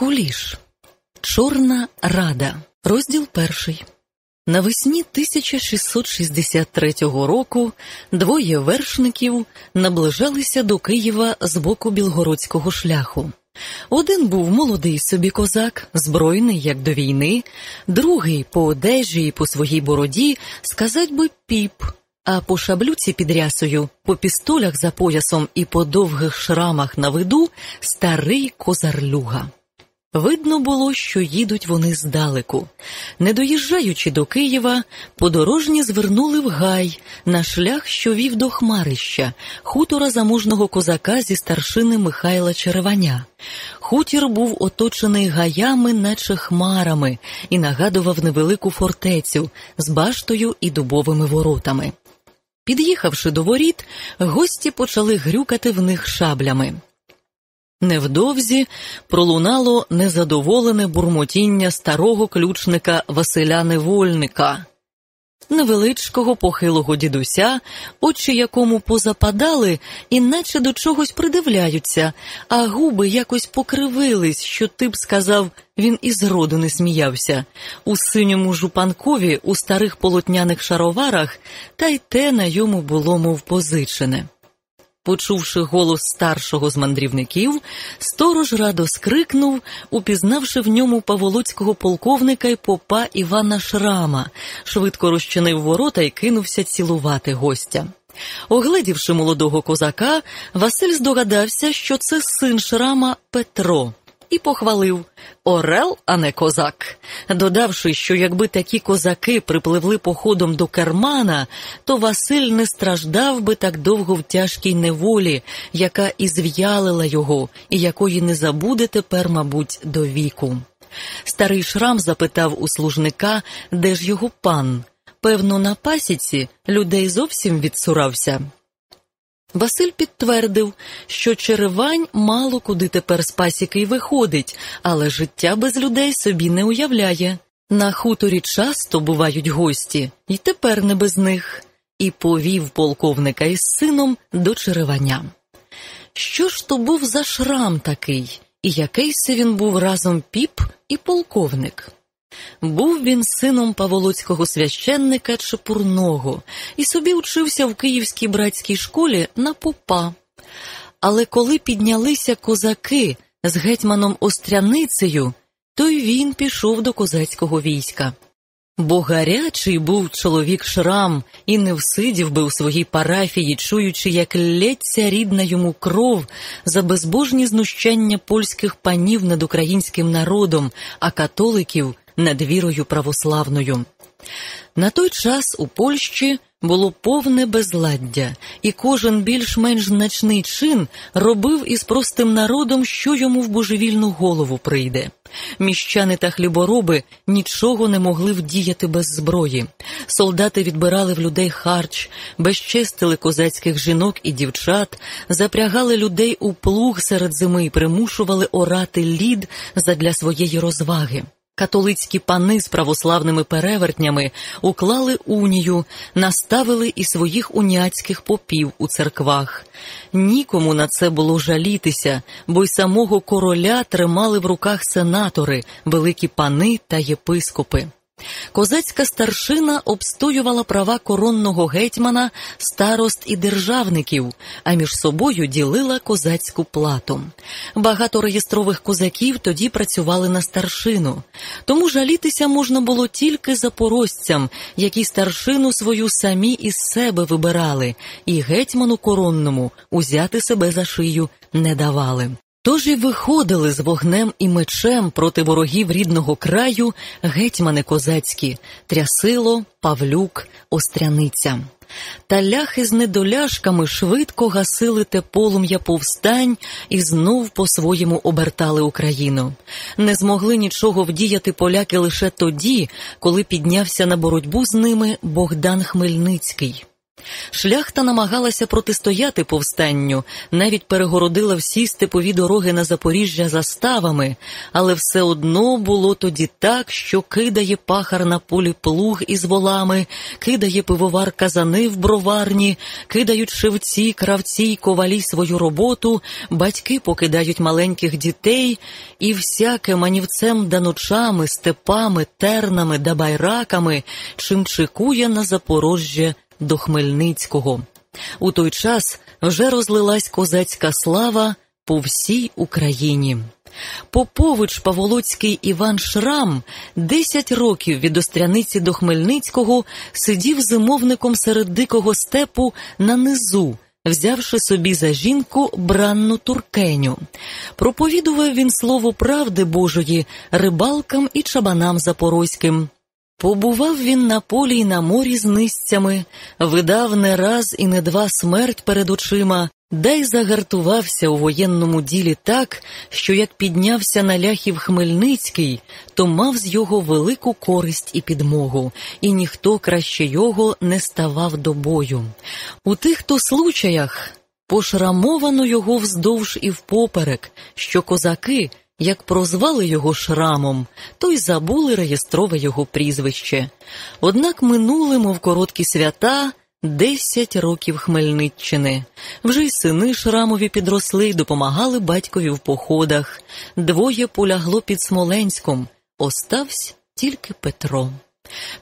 Куліш. Чорна рада. Розділ перший. Навесні 1663 року двоє вершників наближалися до Києва з боку білгородського шляху. Один був молодий собі козак, збройний, як до війни, другий по одежі і по своїй бороді, сказать би піп, а по шаблюці під рясою, по пістолях за поясом і по довгих шрамах на виду старий козарлюга. Видно було, що їдуть вони здалеку. Не доїжджаючи до Києва, подорожні звернули в гай на шлях, що вів до Хмарища, хутора заможного козака зі старшини Михайла Череваня. Хутір був оточений гаями, наче хмарами, і нагадував невелику фортецю з баштою і дубовими воротами. Під'їхавши до воріт, гості почали грюкати в них шаблями. Невдовзі пролунало незадоволене бурмотіння старого ключника Василя Невольника, невеличкого похилого дідуся, очі якому позападали і наче до чогось придивляються, а губи якось покривились, що ти б сказав, він і зроду не сміявся. У синьому жупанкові, у старих полотняних шароварах, та й те на йому було мов позичене. Почувши голос старшого з мандрівників, сторож радо скрикнув, упізнавши в ньому паволоцького полковника й попа Івана Шрама, швидко розчинив ворота і кинувся цілувати гостя. Огледівши молодого козака, Василь здогадався, що це син Шрама Петро і похвалив Орел, а не козак. Додавши, що якби такі козаки припливли походом до кермана, то Василь не страждав би так довго в тяжкій неволі, яка і зв'ялила його, і якої не забуде тепер, мабуть, до віку. Старий Шрам запитав у служника, де ж його пан. Певно, на пасіці людей зовсім відсурався. Василь підтвердив, що Черевань мало куди тепер з пасіки й виходить, але життя без людей собі не уявляє. На хуторі часто бувають гості, і тепер не без них, і повів полковника із сином до Череваня. Що ж то був за шрам такий, і якийсь він був разом піп і полковник? Був він сином паволоцького священника Чепурного і собі учився в київській братській школі на попа. Але коли піднялися козаки з гетьманом Остряницею, то й він пішов до козацького війська. Бо гарячий був чоловік шрам і не всидів би у своїй парафії, чуючи, як лється рідна йому кров за безбожні знущання польських панів над українським народом, а католиків над вірою православною. На той час у Польщі було повне безладдя, і кожен більш-менш значний чин робив із простим народом, що йому в божевільну голову прийде. Міщани та хлібороби нічого не могли вдіяти без зброї. Солдати відбирали в людей харч, безчестили козацьких жінок і дівчат, запрягали людей у плуг серед зими і примушували орати лід задля своєї розваги. Католицькі пани з православними перевертнями уклали унію, наставили і своїх уняцьких попів у церквах. Нікому на це було жалітися, бо й самого короля тримали в руках сенатори, великі пани та єпископи. Козацька старшина обстоювала права коронного гетьмана, старост і державників, а між собою ділила козацьку плату. Багато реєстрових козаків тоді працювали на старшину, тому жалітися можна було тільки запорожцям, які старшину свою самі із себе вибирали, і гетьману коронному узяти себе за шию не давали. Тож і виходили з вогнем і мечем проти ворогів рідного краю гетьмани козацькі Трясило, Павлюк, Остряниця. Та ляхи з недоляшками швидко гасили те полум'я повстань і знов по-своєму обертали Україну. Не змогли нічого вдіяти поляки лише тоді, коли піднявся на боротьбу з ними Богдан Хмельницький. Шляхта намагалася протистояти повстанню, навіть перегородила всі степові дороги на Запоріжжя заставами, але все одно було тоді так, що кидає пахар на полі плуг із волами, кидає пивовар казани в броварні, кидають шевці, кравці й ковалі свою роботу, батьки покидають маленьких дітей, і всяке манівцем да ночами, степами, тернами да байраками, чим чекує на Запорожжя до Хмельницького. У той час вже розлилась козацька слава по всій Україні. Попович Паволоцький Іван Шрам десять років від Остряниці до Хмельницького сидів зимовником серед дикого степу на низу, взявши собі за жінку бранну туркеню. Проповідував він слово правди Божої рибалкам і чабанам запорозьким. Побував він на полі й на морі з низцями, видав не раз і не два смерть перед очима, да й загартувався у воєнному ділі так, що як піднявся на ляхів Хмельницький, то мав з його велику користь і підмогу, і ніхто краще його не ставав до бою. У тих то случаях пошрамовано його вздовж і впоперек, що козаки як прозвали його шрамом, то й забули реєстрове його прізвище. Однак минули, мов короткі свята, десять років Хмельниччини. Вже й сини шрамові підросли й допомагали батькові в походах. Двоє полягло під Смоленськом. Оставсь тільки Петро.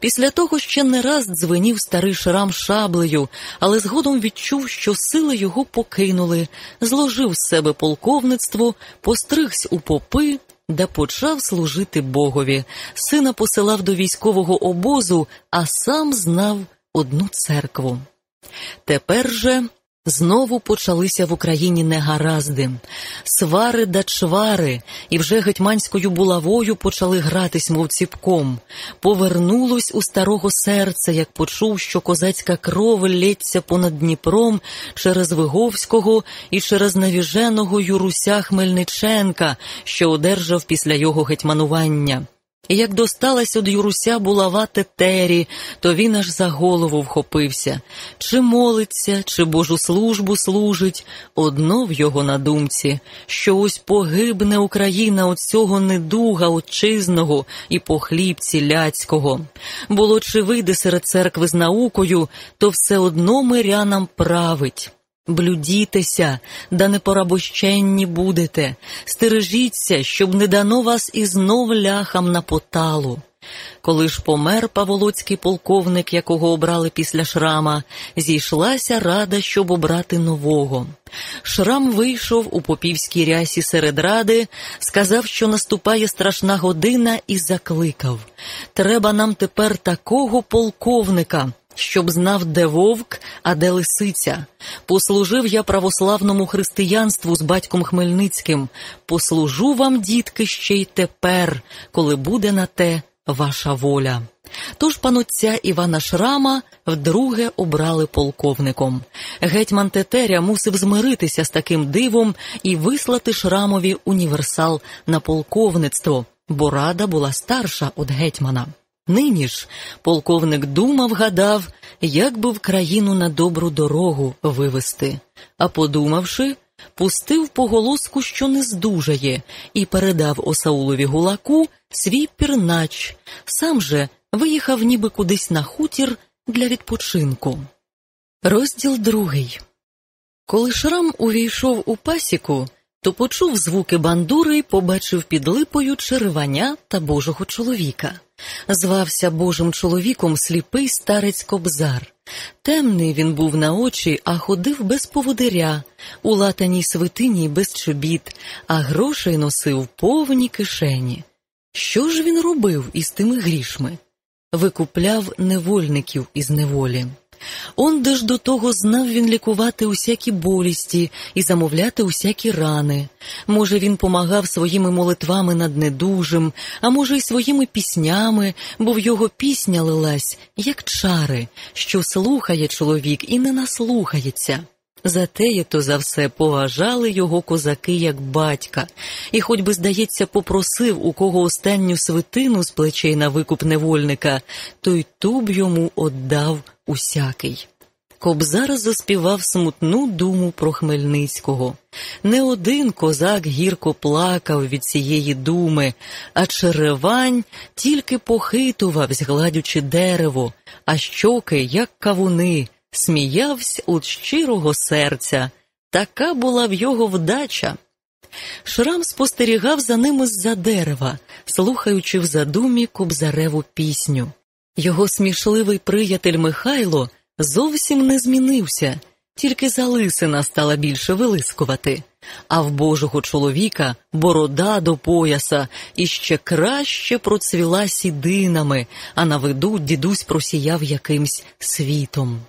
Після того ще не раз дзвенів старий шрам шаблею, але згодом відчув, що сили його покинули, зложив з себе полковництво, постригсь у попи, де почав служити Богові. Сина посилав до військового обозу, а сам знав одну церкву. Тепер же Знову почалися в Україні негаразди, свари да чвари, і вже гетьманською булавою почали гратись, мов ціпком. Повернулось у старого серця, як почув, що козацька кров лється понад Дніпром через Виговського і через навіженого Юруся Хмельниченка, що одержав після його гетьманування. І як досталась од Юруся булава тетері, то він аж за голову вхопився. Чи молиться, чи Божу службу служить, одно в його на думці, що ось погибне Україна от цього недуга отчизного і по хлібці ляцького. Було чи вийде серед церкви з наукою, то все одно мирянам править. Блюдітеся, да не порабощенні будете, стережіться, щоб не дано вас і знов ляхам на поталу. Коли ж помер паволоцький полковник, якого обрали після шрама, зійшлася рада, щоб обрати нового. Шрам вийшов у попівській рясі серед ради, сказав, що наступає страшна година, і закликав Треба нам тепер такого полковника щоб знав, де вовк, а де лисиця. Послужив я православному християнству з батьком Хмельницьким. Послужу вам, дітки, ще й тепер, коли буде на те ваша воля. Тож панотця Івана Шрама вдруге обрали полковником. Гетьман Тетеря мусив змиритися з таким дивом і вислати Шрамові універсал на полковництво, бо рада була старша від гетьмана. Нині ж полковник думав, гадав, як би в країну на добру дорогу вивести, а подумавши, пустив поголоску, що не здужає, і передав Осаулові гулаку свій пірнач, сам же виїхав ніби кудись на хутір для відпочинку. Розділ другий. Коли Шрам увійшов у пасіку, то почув звуки бандури й побачив під липою черваня та божого чоловіка. Звався Божим чоловіком сліпий старець кобзар. Темний він був на очі, а ходив без поводиря, у латаній свитині без чобіт, а грошей носив повні кишені. Що ж він робив із тими грішми? Викупляв невольників із неволі. Онде ж до того знав він лікувати усякі болісті і замовляти усякі рани. Може, він помагав своїми молитвами над недужим, а може, й своїми піснями, бо в його пісня лилась, як чари, що слухає чоловік і не наслухається. Затеє то за все поважали його козаки як батька, і, хоч би, здається, попросив у кого останню свитину з плечей на викуп невольника, то й ту б йому оддав усякий. Кобзар заспівав смутну думу про Хмельницького. Не один козак гірко плакав від цієї думи, а черевань тільки похитувавсь, гладючи дерево, а щоки, як кавуни, сміявсь від щирого серця. Така була в його вдача. Шрам спостерігав за ними з-за дерева, слухаючи в задумі кобзареву пісню. Його смішливий приятель Михайло зовсім не змінився, тільки залисина стала більше вилискувати, а в божого чоловіка борода до пояса іще краще процвіла сідинами, а на виду дідусь просіяв якимсь світом.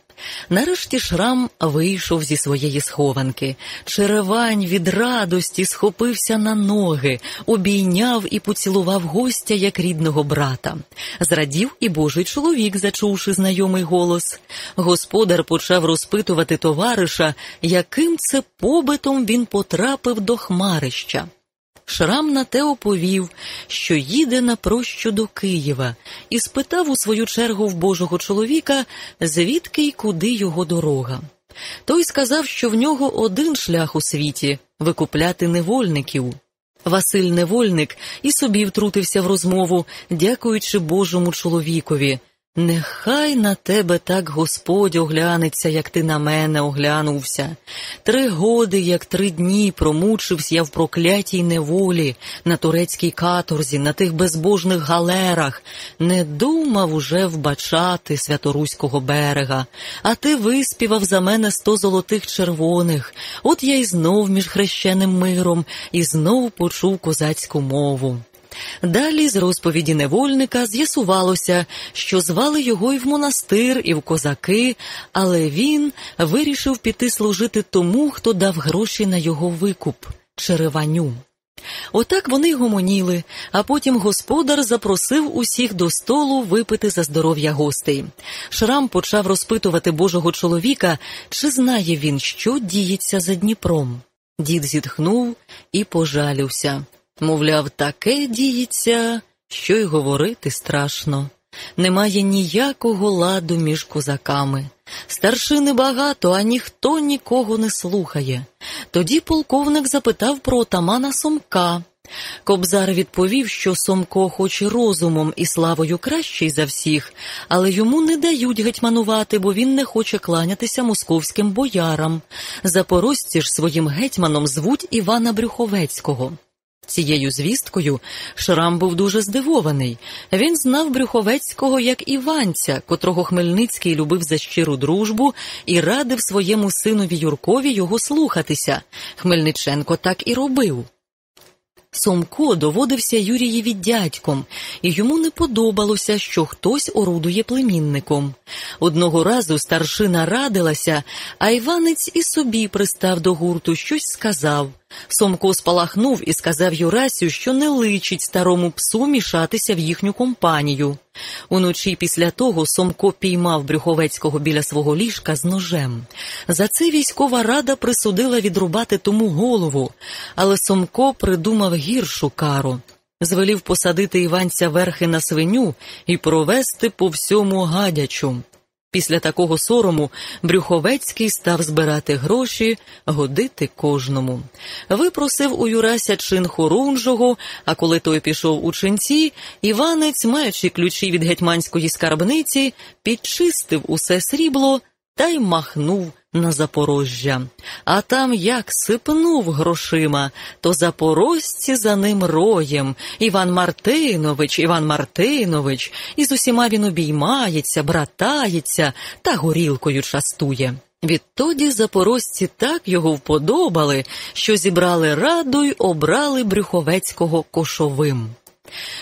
Нарешті Шрам вийшов зі своєї схованки. Черевань від радості схопився на ноги, обійняв і поцілував гостя як рідного брата. Зрадів і божий чоловік, зачувши знайомий голос. Господар почав розпитувати товариша, яким це побитом він потрапив до хмарища. Шрам на те оповів, що їде на прощу до Києва, і спитав у свою чергу в божого чоловіка, звідки й куди його дорога. Той сказав, що в нього один шлях у світі викупляти невольників. Василь Невольник і собі втрутився в розмову, дякуючи Божому чоловікові. Нехай на тебе так Господь оглянеться, як ти на мене оглянувся. Три годи, як три дні, промучився я в проклятій неволі, на турецькій каторзі, на тих безбожних галерах, не думав уже вбачати святоруського берега, а ти виспівав за мене сто золотих червоних. От я й знов між хрещеним миром і знов почув козацьку мову. Далі з розповіді невольника з'ясувалося, що звали його і в монастир, і в козаки, але він вирішив піти служити тому, хто дав гроші на його викуп череваню. Отак вони гомоніли, а потім господар запросив усіх до столу випити за здоров'я гостей. Шрам почав розпитувати божого чоловіка, чи знає він, що діється за Дніпром. Дід зітхнув і пожалівся. Мовляв, таке діється, що й говорити страшно. Немає ніякого ладу між козаками. Старшини багато, а ніхто нікого не слухає. Тоді полковник запитав про отамана Сомка. Кобзар відповів, що Сомко, хоч розумом і славою кращий за всіх, але йому не дають гетьманувати, бо він не хоче кланятися московським боярам. Запорожці ж своїм гетьманом звуть Івана Брюховецького. Цією звісткою Шрам був дуже здивований. Він знав Брюховецького як Іванця, котрого Хмельницький любив за щиру дружбу і радив своєму синові Юркові його слухатися. Хмельниченко так і робив. Сомко доводився Юрієві дядьком, і йому не подобалося, що хтось орудує племінником. Одного разу старшина радилася, а Іванець і собі пристав до гурту, щось сказав. Сомко спалахнув і сказав Юрасю, що не личить старому псу мішатися в їхню компанію. Уночі після того Сомко піймав Брюховецького біля свого ліжка з ножем. За це військова рада присудила відрубати тому голову, але Сомко придумав гіршу кару. Звелів посадити Іванця верхи на свиню і провести по всьому гадячу. Після такого сорому Брюховецький став збирати гроші, годити кожному. Випросив у Юрася чин хорунжого, а коли той пішов у ченці, Іванець, маючи ключі від гетьманської скарбниці, підчистив усе срібло та й махнув на Запорожжя. А там як сипнув грошима, то запорожці за ним роєм. Іван Мартинович, Іван Мартинович, і з усіма він обіймається, братається та горілкою частує. Відтоді запорожці так його вподобали, що зібрали раду й обрали Брюховецького кошовим.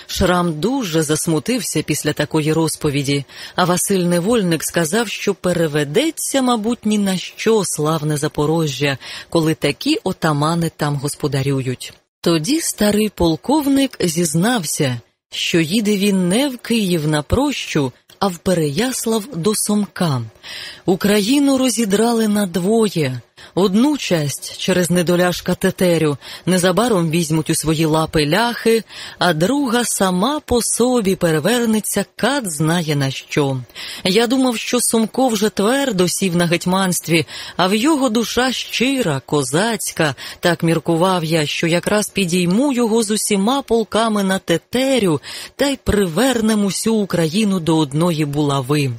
Шрам дуже засмутився після такої розповіді, а Василь Невольник сказав, що переведеться, мабуть, ні на що славне Запорожжя, коли такі отамани там господарюють. Тоді старий полковник зізнався, що їде він не в Київ на прощу, а в Переяслав до Сомка. Україну розідрали надвоє. Одну часть через недоляжка тетерю незабаром візьмуть у свої лапи ляхи, а друга сама по собі перевернеться, кат знає на що. Я думав, що Сомко вже твердо сів на гетьманстві, а в його душа щира, козацька. Так міркував я, що якраз підійму його з усіма полками на тетерю та й привернем усю Україну до одної булави.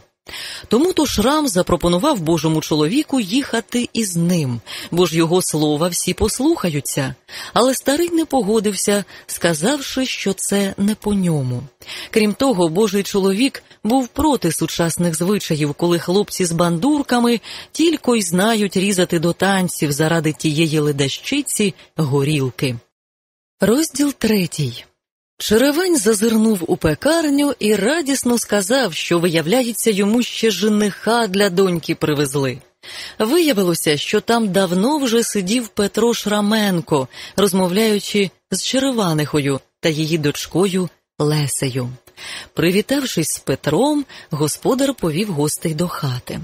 Тому то Шрам запропонував Божому чоловіку їхати із ним, бо ж його слова всі послухаються. Але старий не погодився, сказавши, що це не по ньому. Крім того, Божий чоловік був проти сучасних звичаїв, коли хлопці з бандурками тільки й знають різати до танців заради тієї ледащиці горілки. Розділ третій. Черевань зазирнув у пекарню і радісно сказав, що, виявляється, йому ще жениха для доньки привезли. Виявилося, що там давно вже сидів Петро Шраменко, розмовляючи з Череванихою та її дочкою Лесею. Привітавшись з Петром, господар повів гостей до хати.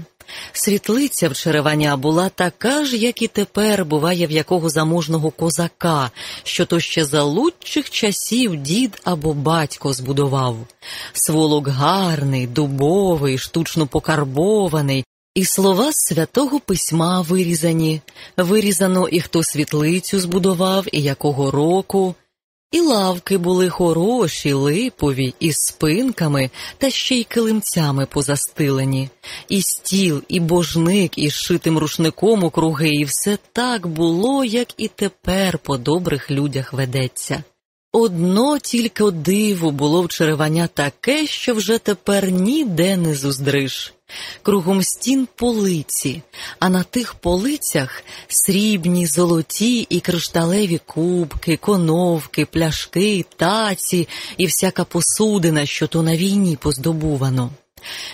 Світлиця в Череваня була така ж, як і тепер буває в якого заможного козака, що то ще за лучших часів дід або батько збудував. Сволок гарний, дубовий, штучно покарбований, і слова святого письма вирізані. Вирізано і хто світлицю збудував, і якого року. І лавки були хороші, липові, із спинками та ще й килимцями позастилені, і стіл, і божник із шитим рушником у круги, і все так було, як і тепер по добрих людях ведеться. Одно тільки диво було в черевання таке, що вже тепер ніде не зуздриш. Кругом стін полиці, а на тих полицях срібні, золоті і кришталеві кубки, коновки, пляшки, таці і всяка посудина, що то на війні поздобувано.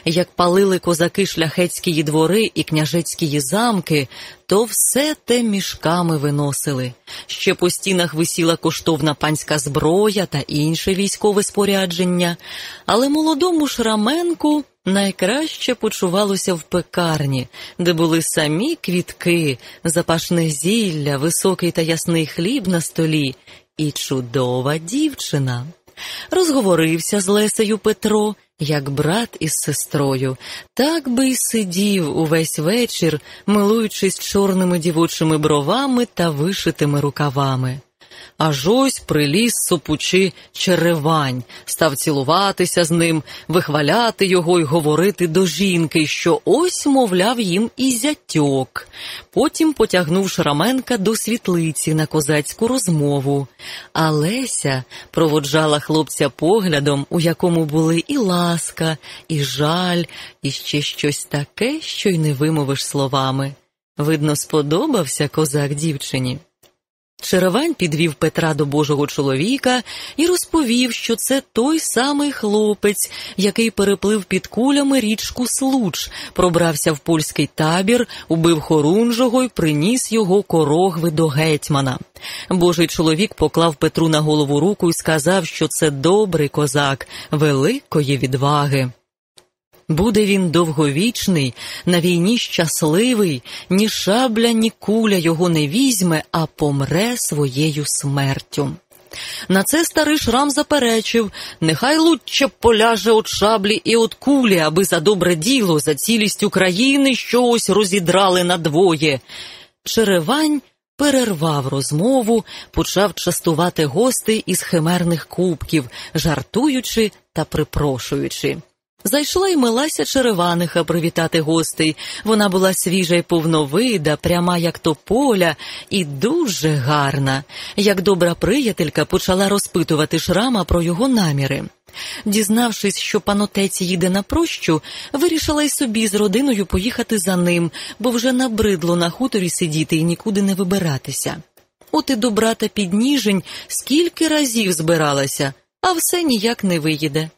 Як палили козаки шляхетські двори і княжецькі замки, то все те мішками виносили. Ще по стінах висіла коштовна панська зброя та інше військове спорядження, але молодому Шраменку найкраще почувалося в пекарні, де були самі квітки, запашне зілля, високий та ясний хліб на столі і чудова дівчина. Розговорився з Лесею Петро як брат із сестрою, так би й сидів увесь вечір, милуючись чорними дівочими бровами та вишитими рукавами. Аж ось приліз сопучи черевань, став цілуватися з ним, вихваляти його й говорити до жінки, що ось, мовляв, їм і зятьок. Потім потягнув Шраменка до світлиці на козацьку розмову. А Леся проводжала хлопця поглядом, у якому були і ласка, і жаль, і ще щось таке, що й не вимовиш словами. Видно, сподобався козак дівчині. Черевань підвів Петра до Божого чоловіка і розповів, що це той самий хлопець, який переплив під кулями річку Случ, пробрався в польський табір, убив хорунжого й приніс його корогви до гетьмана. Божий чоловік поклав Петру на голову руку і сказав, що це добрий козак, великої відваги. Буде він довговічний, на війні щасливий, ні шабля, ні куля його не візьме, а помре своєю смертю. На це старий шрам заперечив нехай лучше поляже от шаблі і от кулі, аби за добре діло, за цілість України щось розідрали надвоє. Черевань перервав розмову, почав частувати гостей із химерних кубків, жартуючи та припрошуючи. Зайшла й милася Череваниха привітати гостей. Вона була свіжа й повновида, пряма, як тополя, і дуже гарна. Як добра приятелька почала розпитувати шрама про його наміри. Дізнавшись, що панотець їде на прощу, вирішила й собі з родиною поїхати за ним, бо вже набридло на хуторі сидіти і нікуди не вибиратися. От і до брата підніжень скільки разів збиралася, а все ніяк не виїде.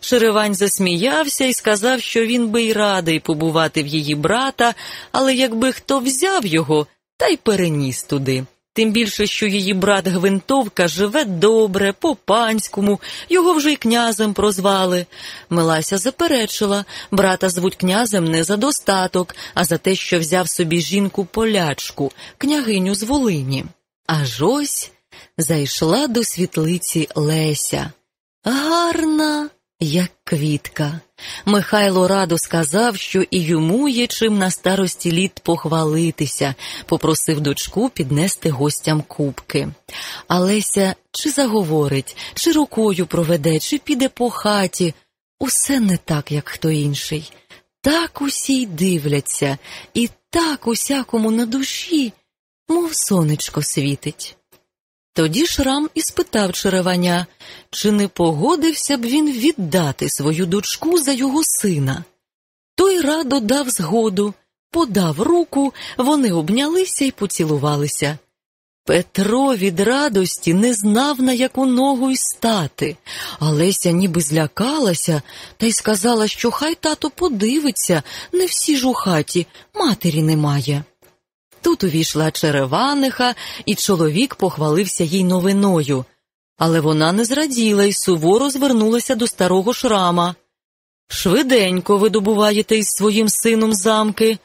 Шеревань засміявся і сказав, що він би й радий побувати в її брата, але якби хто взяв його та й переніс туди. Тим більше, що її брат Гвинтовка живе добре, по панському, його вже й князем прозвали. Милася заперечила брата звуть князем не за достаток, а за те, що взяв собі жінку полячку, княгиню з Волині. Аж ось зайшла до світлиці Леся. Гарна, як квітка. Михайло радо сказав, що і йому є чим на старості літ похвалитися, попросив дочку піднести гостям кубки. А Леся чи заговорить, чи рукою проведе, чи піде по хаті. Усе не так, як хто інший. Так усі й дивляться, і так усякому на душі, мов сонечко світить. Тоді Шрам і спитав Череваня, чи не погодився б він віддати свою дочку за його сина. Той радо дав згоду, подав руку, вони обнялися і поцілувалися. Петро від радості не знав, на яку ногу й стати, а Леся ніби злякалася та й сказала, що хай тато подивиться, не всі ж у хаті, матері немає. Тут увійшла череваниха, і чоловік похвалився їй новиною. Але вона не зраділа і суворо звернулася до старого шрама. Швиденько ви добуваєте із своїм сином замки.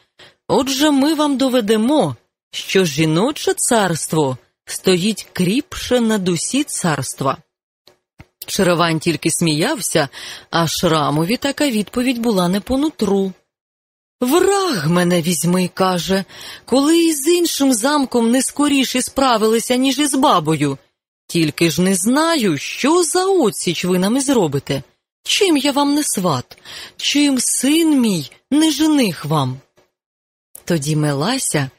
Отже ми вам доведемо, що жіноче царство стоїть кріпше над усі царства. Черевань тільки сміявся, а шрамові така відповідь була не по нутру. Враг мене візьми, каже, коли із іншим замком не скоріше справилися, ніж із бабою. Тільки ж не знаю, що за оціч ви нам зробите. Чим я вам не сват, чим син мій не жених вам. Тоді Мелася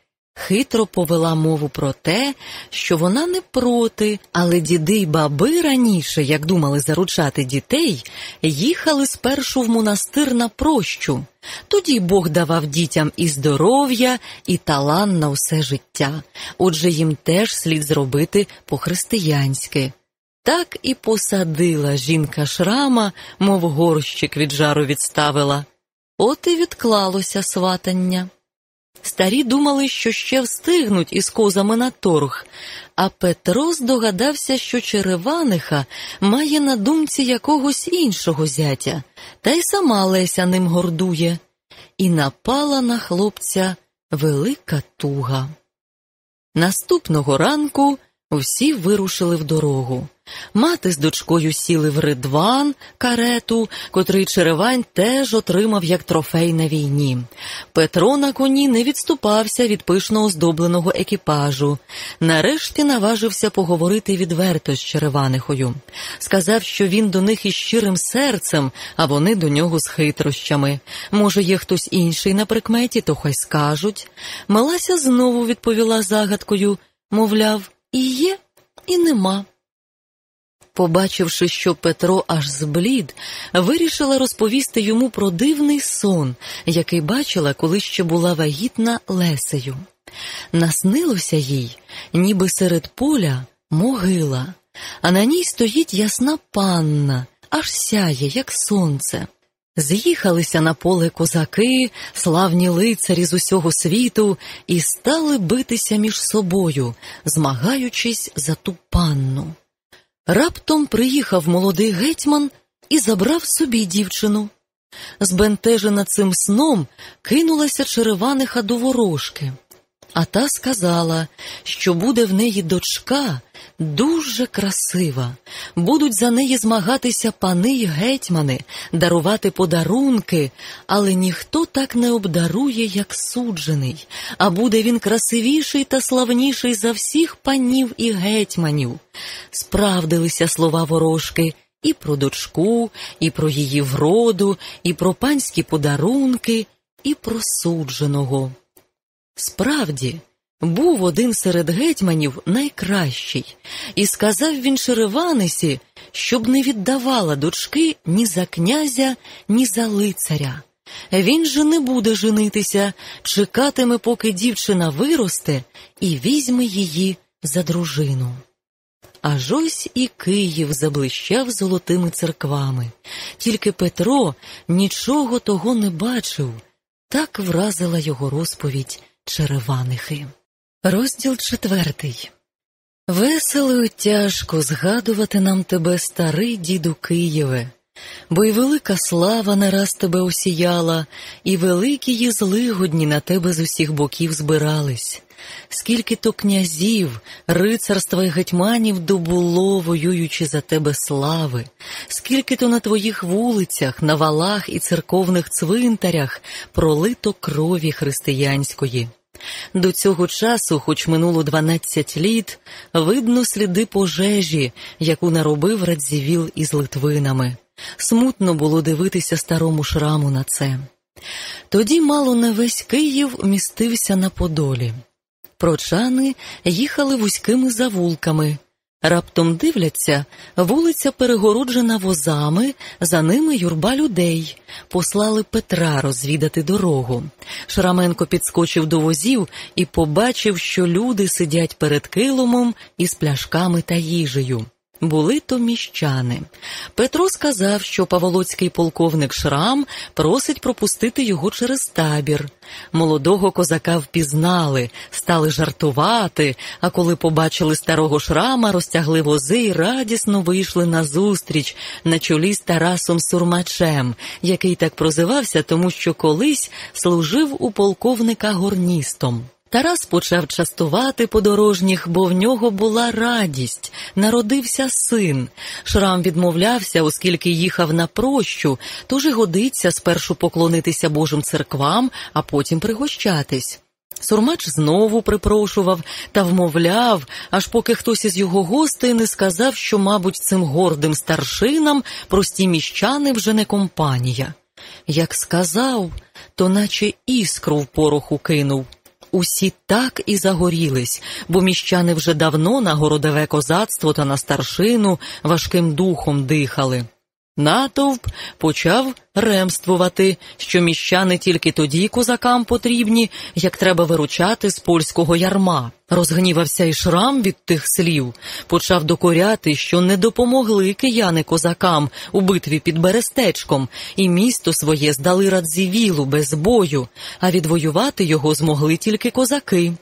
хитро повела мову про те, що вона не проти, але діди й баби раніше, як думали заручати дітей, їхали спершу в монастир на прощу. Тоді Бог давав дітям і здоров'я, і талан на усе життя. Отже, їм теж слід зробити по-християнськи. Так і посадила жінка шрама, мов горщик від жару відставила. От і відклалося сватання. Старі думали, що ще встигнуть із козами на торг, а Петро здогадався, що Череваниха має на думці якогось іншого зятя, та й сама Леся ним гордує, і напала на хлопця велика туга. Наступного ранку всі вирушили в дорогу. Мати з дочкою сіли в ридван, карету, котрий Черевань теж отримав як трофей на війні. Петро на коні не відступався від пишно оздобленого екіпажу. Нарешті наважився поговорити відверто з Череванихою. Сказав, що він до них із щирим серцем, а вони до нього з хитрощами. Може, є хтось інший на прикметі, то хай скажуть. Малася знову відповіла загадкою, мовляв, і є, і нема. Побачивши, що Петро аж зблід, вирішила розповісти йому про дивний сон, який бачила, коли ще була вагітна Лесею. Наснилося їй, ніби серед поля могила, а на ній стоїть ясна панна, аж сяє, як сонце. З'їхалися на поле козаки, славні лицарі з усього світу, і стали битися між собою, змагаючись за ту панну. Раптом приїхав молодий гетьман і забрав собі дівчину. Збентежена цим сном кинулася череваниха до ворожки, а та сказала, що буде в неї дочка дуже красива, будуть за неї змагатися пани й гетьмани, дарувати подарунки, але ніхто так не обдарує, як суджений, а буде він красивіший та славніший за всіх панів і гетьманів. Справдилися слова ворожки. І про дочку, і про її вроду, і про панські подарунки, і про судженого. Справді, був один серед гетьманів найкращий, і сказав він Шереванисі, щоб не віддавала дочки ні за князя, ні за лицаря. Він же не буде женитися, чекатиме, поки дівчина виросте, і візьме її за дружину. Аж ось і Київ заблищав золотими церквами, тільки Петро нічого того не бачив, так вразила його розповідь Череванихи. Розділ четвертий. Весело тяжко згадувати нам тебе, старий діду Києве, бо й велика слава не раз тебе осіяла, і великі її злигодні на тебе з усіх боків збирались. Скільки то князів, рицарства й гетьманів добуло, воюючи за тебе слави, скільки то на твоїх вулицях, на валах і церковних цвинтарях пролито крові християнської. До цього часу, хоч минуло дванадцять літ, видно сліди пожежі, яку наробив Радзівіл із Литвинами. Смутно було дивитися старому шраму на це. Тоді мало не весь Київ містився на Подолі. Прочани їхали вузькими завулками. Раптом дивляться, вулиця перегороджена возами, за ними юрба людей. Послали Петра розвідати дорогу. Шраменко підскочив до возів і побачив, що люди сидять перед киломом із пляшками та їжею. Були то міщани. Петро сказав, що паволоцький полковник Шрам просить пропустити його через табір. Молодого козака впізнали, стали жартувати, а коли побачили старого шрама, розтягли вози і радісно вийшли на зустріч на чолі з Тарасом Сурмачем, який так прозивався, тому що колись служив у полковника горністом. Тарас почав частувати подорожніх, бо в нього була радість, народився син. Шрам відмовлявся, оскільки їхав на прощу, тож і годиться спершу поклонитися Божим церквам, а потім пригощатись. Сурмач знову припрошував та вмовляв, аж поки хтось із його гостей не сказав, що, мабуть, цим гордим старшинам прості міщани вже не компанія. Як сказав, то наче іскру в пороху кинув усі так і загорілись, бо міщани вже давно на городове козацтво та на старшину важким духом дихали. Натовп почав ремствувати, що міщани тільки тоді козакам потрібні, як треба виручати з польського ярма. Розгнівався й шрам від тих слів, почав докоряти, що не допомогли кияни козакам у битві під Берестечком, і місто своє здали Радзівілу без бою, а відвоювати його змогли тільки козаки.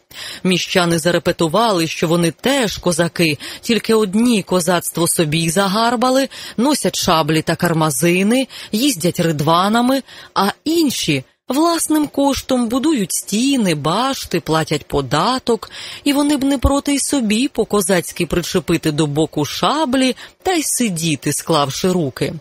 Міщани зарепетували, що вони теж козаки, тільки одні козацтво собі загарбали, носять шаблі та кармазини, їздять ридванами, а інші власним коштом будують стіни, башти, платять податок, і вони б не проти й собі по козацьки причепити до боку шаблі та й сидіти, склавши руки.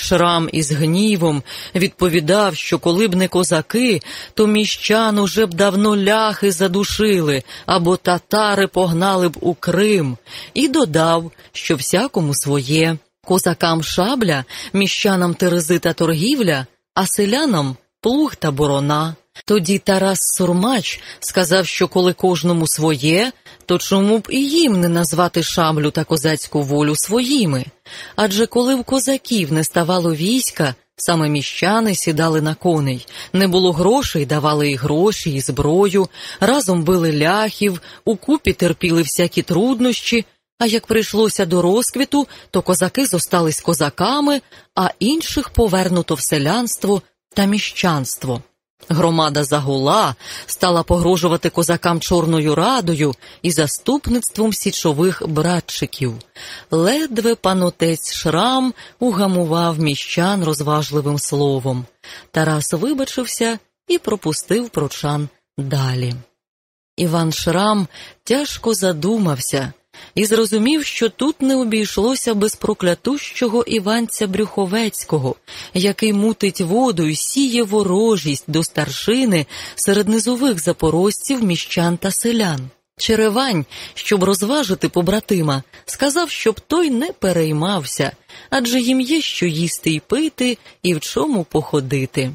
Шрам із гнівом відповідав, що коли б не козаки, то міщан уже б давно ляхи задушили або татари погнали б у Крим, і додав, що всякому своє козакам шабля, міщанам терези та торгівля, а селянам плуг та борона. Тоді Тарас Сурмач сказав, що коли кожному своє, то чому б і їм не назвати шаблю та козацьку волю своїми? Адже коли в козаків не ставало війська, саме міщани сідали на коней, не було грошей, давали і гроші, і зброю, разом били ляхів, укупі терпіли всякі труднощі. А як прийшлося до розквіту, то козаки зостались козаками, а інших повернуто в селянство та міщанство. Громада загула, стала погрожувати козакам Чорною радою і заступництвом січових братчиків. Ледве панотець Шрам угамував міщан розважливим словом. Тарас вибачився і пропустив прочан далі. Іван Шрам тяжко задумався і зрозумів, що тут не обійшлося без проклятущого Іванця Брюховецького, який мутить воду і сіє ворожість до старшини серед низових запорожців, міщан та селян. Черевань, щоб розважити побратима, сказав, щоб той не переймався, адже їм є що їсти й пити, і в чому походити.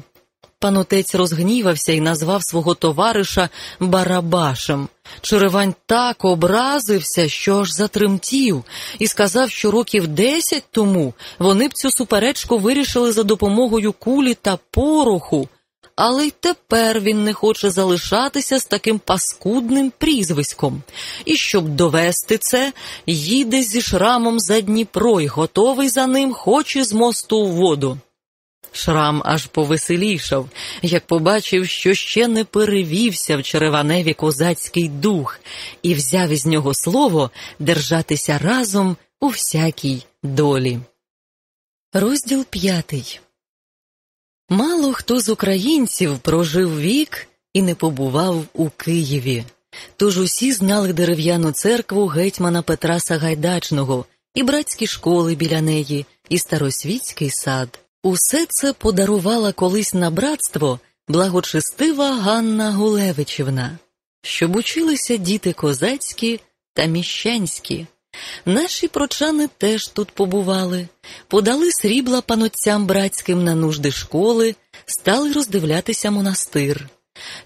Панотець розгнівався і назвав свого товариша Барабашем. Черевань так образився, що аж затремтів, і сказав, що років десять тому вони б цю суперечку вирішили за допомогою кулі та пороху, але й тепер він не хоче залишатися з таким паскудним прізвиськом. І щоб довести це, їде зі шрамом за Дніпро й готовий за ним, хоч і з мосту в воду. Шрам аж повеселішав, як побачив, що ще не перевівся в Череваневі козацький дух, і взяв із нього слово держатися разом у всякій долі. Розділ п'ятий Мало хто з українців прожив вік і не побував у Києві. Тож усі знали дерев'яну церкву гетьмана Петра Сагайдачного, і братські школи біля неї, і старосвітський сад. Усе це подарувала колись на братство благочестива Ганна Гулевичівна, щоб училися діти козацькі та міщанські. Наші прочани теж тут побували, подали срібла панотцям братським на нужди школи, стали роздивлятися монастир.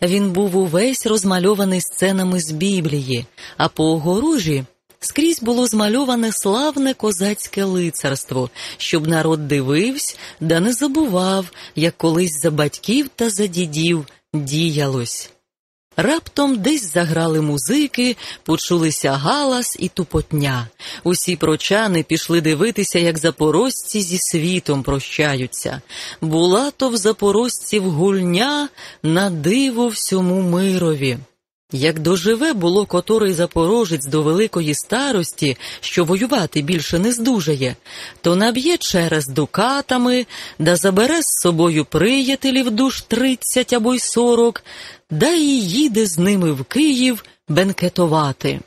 Він був увесь розмальований сценами з Біблії, а по огорожі скрізь було змальоване славне козацьке лицарство, щоб народ дивився, да не забував, як колись за батьків та за дідів діялось. Раптом десь заграли музики, почулися галас і тупотня. Усі прочани пішли дивитися, як запорожці зі світом прощаються. Була то в запорожців гульня на диво всьому мирові. Як доживе було котрий запорожець до великої старості, що воювати більше не здужає, то наб'є через дукатами, да забере з собою приятелів душ тридцять або й сорок, да й їде з ними в Київ бенкетувати.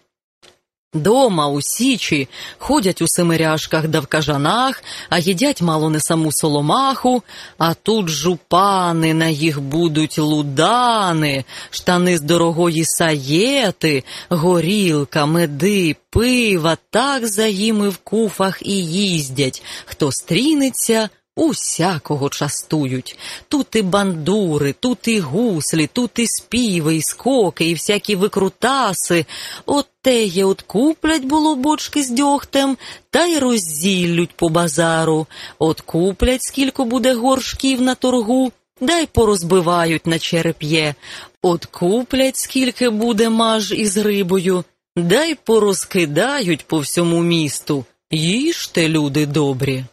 Дома у Січі ходять у семиряшках да в кажанах, а їдять мало не саму соломаху, а тут жупани на їх будуть лудани, штани з дорогої саєти, горілка, меди, пива, так за їми в куфах і їздять. Хто стрінеться, Усякого частують. Тут і бандури, тут і гуслі, тут і співи, і скоки, і всякі викрутаси. От теє от куплять було бочки з дьогтем, та й роззіллють по базару. От куплять, скільки буде горшків на торгу, дай порозбивають на череп'є. От куплять, скільки буде маж із рибою, дай порозкидають по всьому місту. Їжте, люди добрі.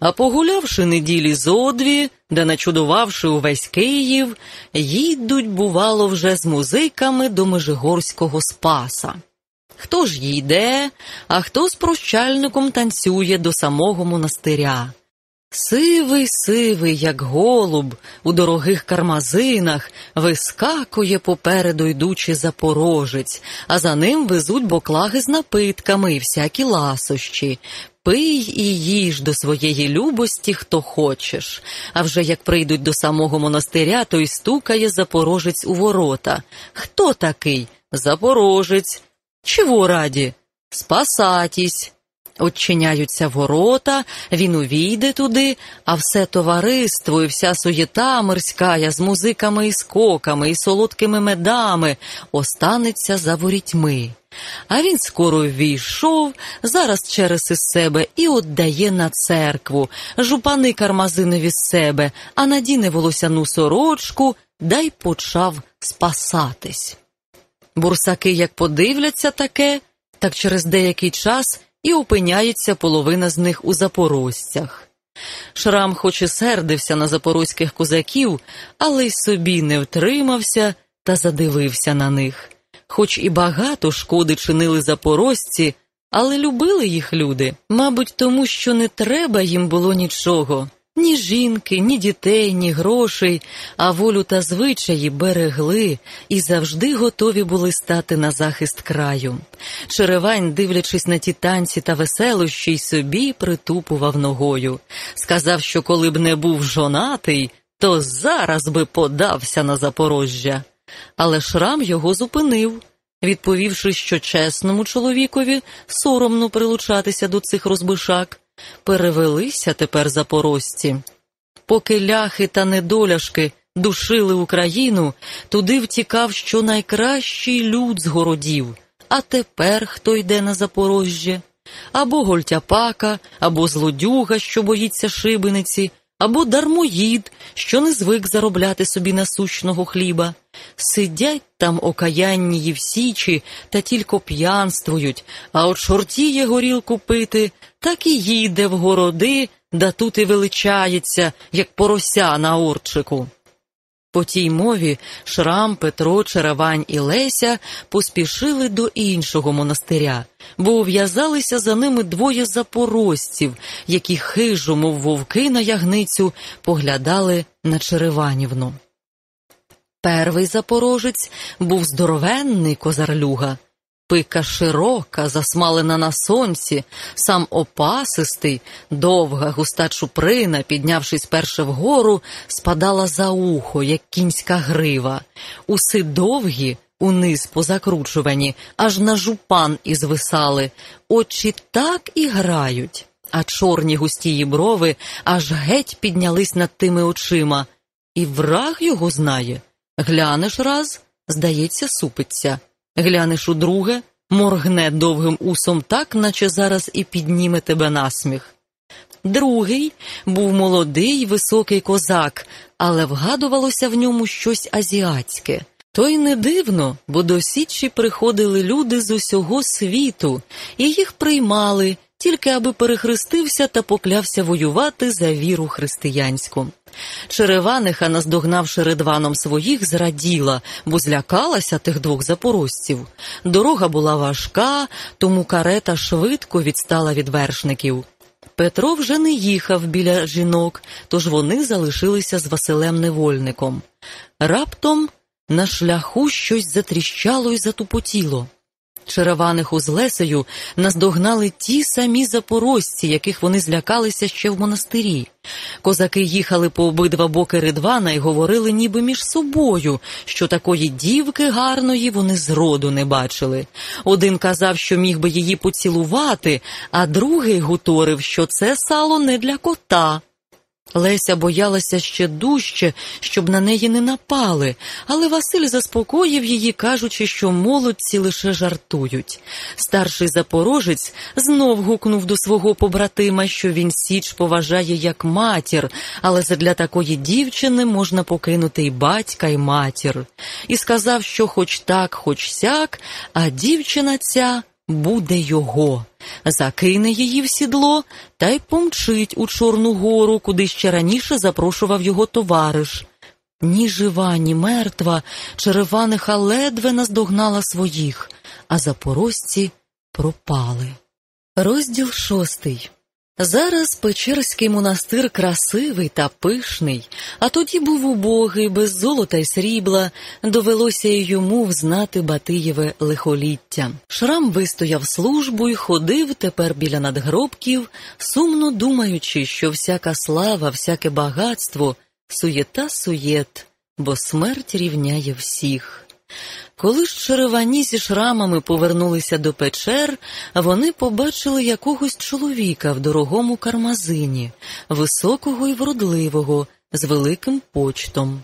А погулявши неділі зо дві, да начудувавши увесь Київ, їдуть, бувало, вже з музиками до Межигорського спаса. Хто ж їде, а хто з прощальником танцює до самого монастиря. Сивий, сивий, як голуб, у дорогих кармазинах, вискакує попереду йдучи запорожець, а за ним везуть боклаги з напитками і всякі ласощі. Пий і їж до своєї любості, хто хочеш. А вже як прийдуть до самого монастиря, то й стукає запорожець у ворота. Хто такий? Запорожець. Чого раді? Спасатісь. Отчиняються ворота, він увійде туди, а все товариство і вся суєта мирська з музиками і скоками, і солодкими медами останеться за ворітьми. А він скоро ввійшов, зараз через із себе і отдає на церкву, жупани кармазинові з себе, а надіне волосяну сорочку, дай почав спасатись. Бурсаки, як подивляться таке, так через деякий час і опиняється половина з них у запорожцях. Шрам, хоч і сердився на запорозьких козаків, але й собі не втримався та задивився на них. Хоч і багато шкоди чинили запорожці, але любили їх люди, мабуть, тому що не треба їм було нічого. Ні жінки, ні дітей, ні грошей, а волю та звичаї берегли і завжди готові були стати на захист краю. Черевань, дивлячись на ті танці та веселощі, й собі притупував ногою. Сказав, що коли б не був жонатий, то зараз би подався на Запорожжя. Але Шрам його зупинив, відповівши, що чесному чоловікові соромно прилучатися до цих розбишак. Перевелися тепер запорожці. Поки ляхи та недоляшки душили Україну, туди втікав що найкращий люд з городів. А тепер хто йде на Запорожжя? Або гольтяпака, або злодюга, що боїться шибениці, або дармоїд, що не звик заробляти собі насущного хліба. Сидять там окаянні євсічі та тільки п'янствують, а от шортіє горілку пити, так і їде в городи, да тут і величається, як порося на орчику. По тій мові Шрам, Петро, Черевань і Леся поспішили до іншого монастиря, бо ув'язалися за ними двоє запорожців, які хижо, мов вовки на ягницю, поглядали на Череванівну. Первий запорожець був здоровенний козарлюга, пика широка, засмалена на сонці, сам опасистий, довга густа чуприна, піднявшись перше вгору, спадала за ухо, як кінська грива, уси довгі, униз позакручувані, аж на жупан ізвисали, очі так і грають, а чорні густії брови аж геть піднялись над тими очима, і враг його знає. Глянеш раз, здається, супиться. Глянеш у друге, моргне довгим усом так, наче зараз і підніме тебе насміх. Другий був молодий високий козак, але вгадувалося в ньому щось азіатське. То й не дивно, бо до Січі приходили люди з усього світу, і їх приймали, тільки аби перехрестився та поклявся воювати за віру християнську. Череваниха, наздогнавши ридваном своїх, зраділа, бо злякалася тих двох запорожців. Дорога була важка, тому карета швидко відстала від вершників. Петро вже не їхав біля жінок, тож вони залишилися з Василем Невольником. Раптом на шляху щось затріщало і затупотіло. Череваниху з Лесею наздогнали ті самі запорожці, яких вони злякалися ще в монастирі. Козаки їхали по обидва боки ридвана і говорили ніби між собою, що такої дівки гарної вони зроду не бачили. Один казав, що міг би її поцілувати, а другий гуторив, що це сало не для кота. Леся боялася ще дужче, щоб на неї не напали, але Василь заспокоїв її, кажучи, що молодці лише жартують. Старший запорожець знов гукнув до свого побратима, що він Січ поважає як матір, але задля такої дівчини можна покинути й батька, й матір. І сказав, що хоч так, хоч сяк, а дівчина ця буде його, закине її в сідло та й помчить у Чорну гору, куди ще раніше запрошував його товариш. Ні жива, ні мертва, Череваниха ледве наздогнала своїх, а запорожці пропали. Розділ шостий Зараз Печерський монастир красивий та пишний, а тоді був убогий, без золота й срібла, довелося йому взнати Батиєве лихоліття. Шрам вистояв службу й ходив тепер біля надгробків, сумно думаючи, що всяка слава, всяке багатство суєта суєт, бо смерть рівняє всіх. Коли ж черевані зі шрамами повернулися до печер, вони побачили якогось чоловіка в дорогому кармазині, високого і вродливого, з великим почтом.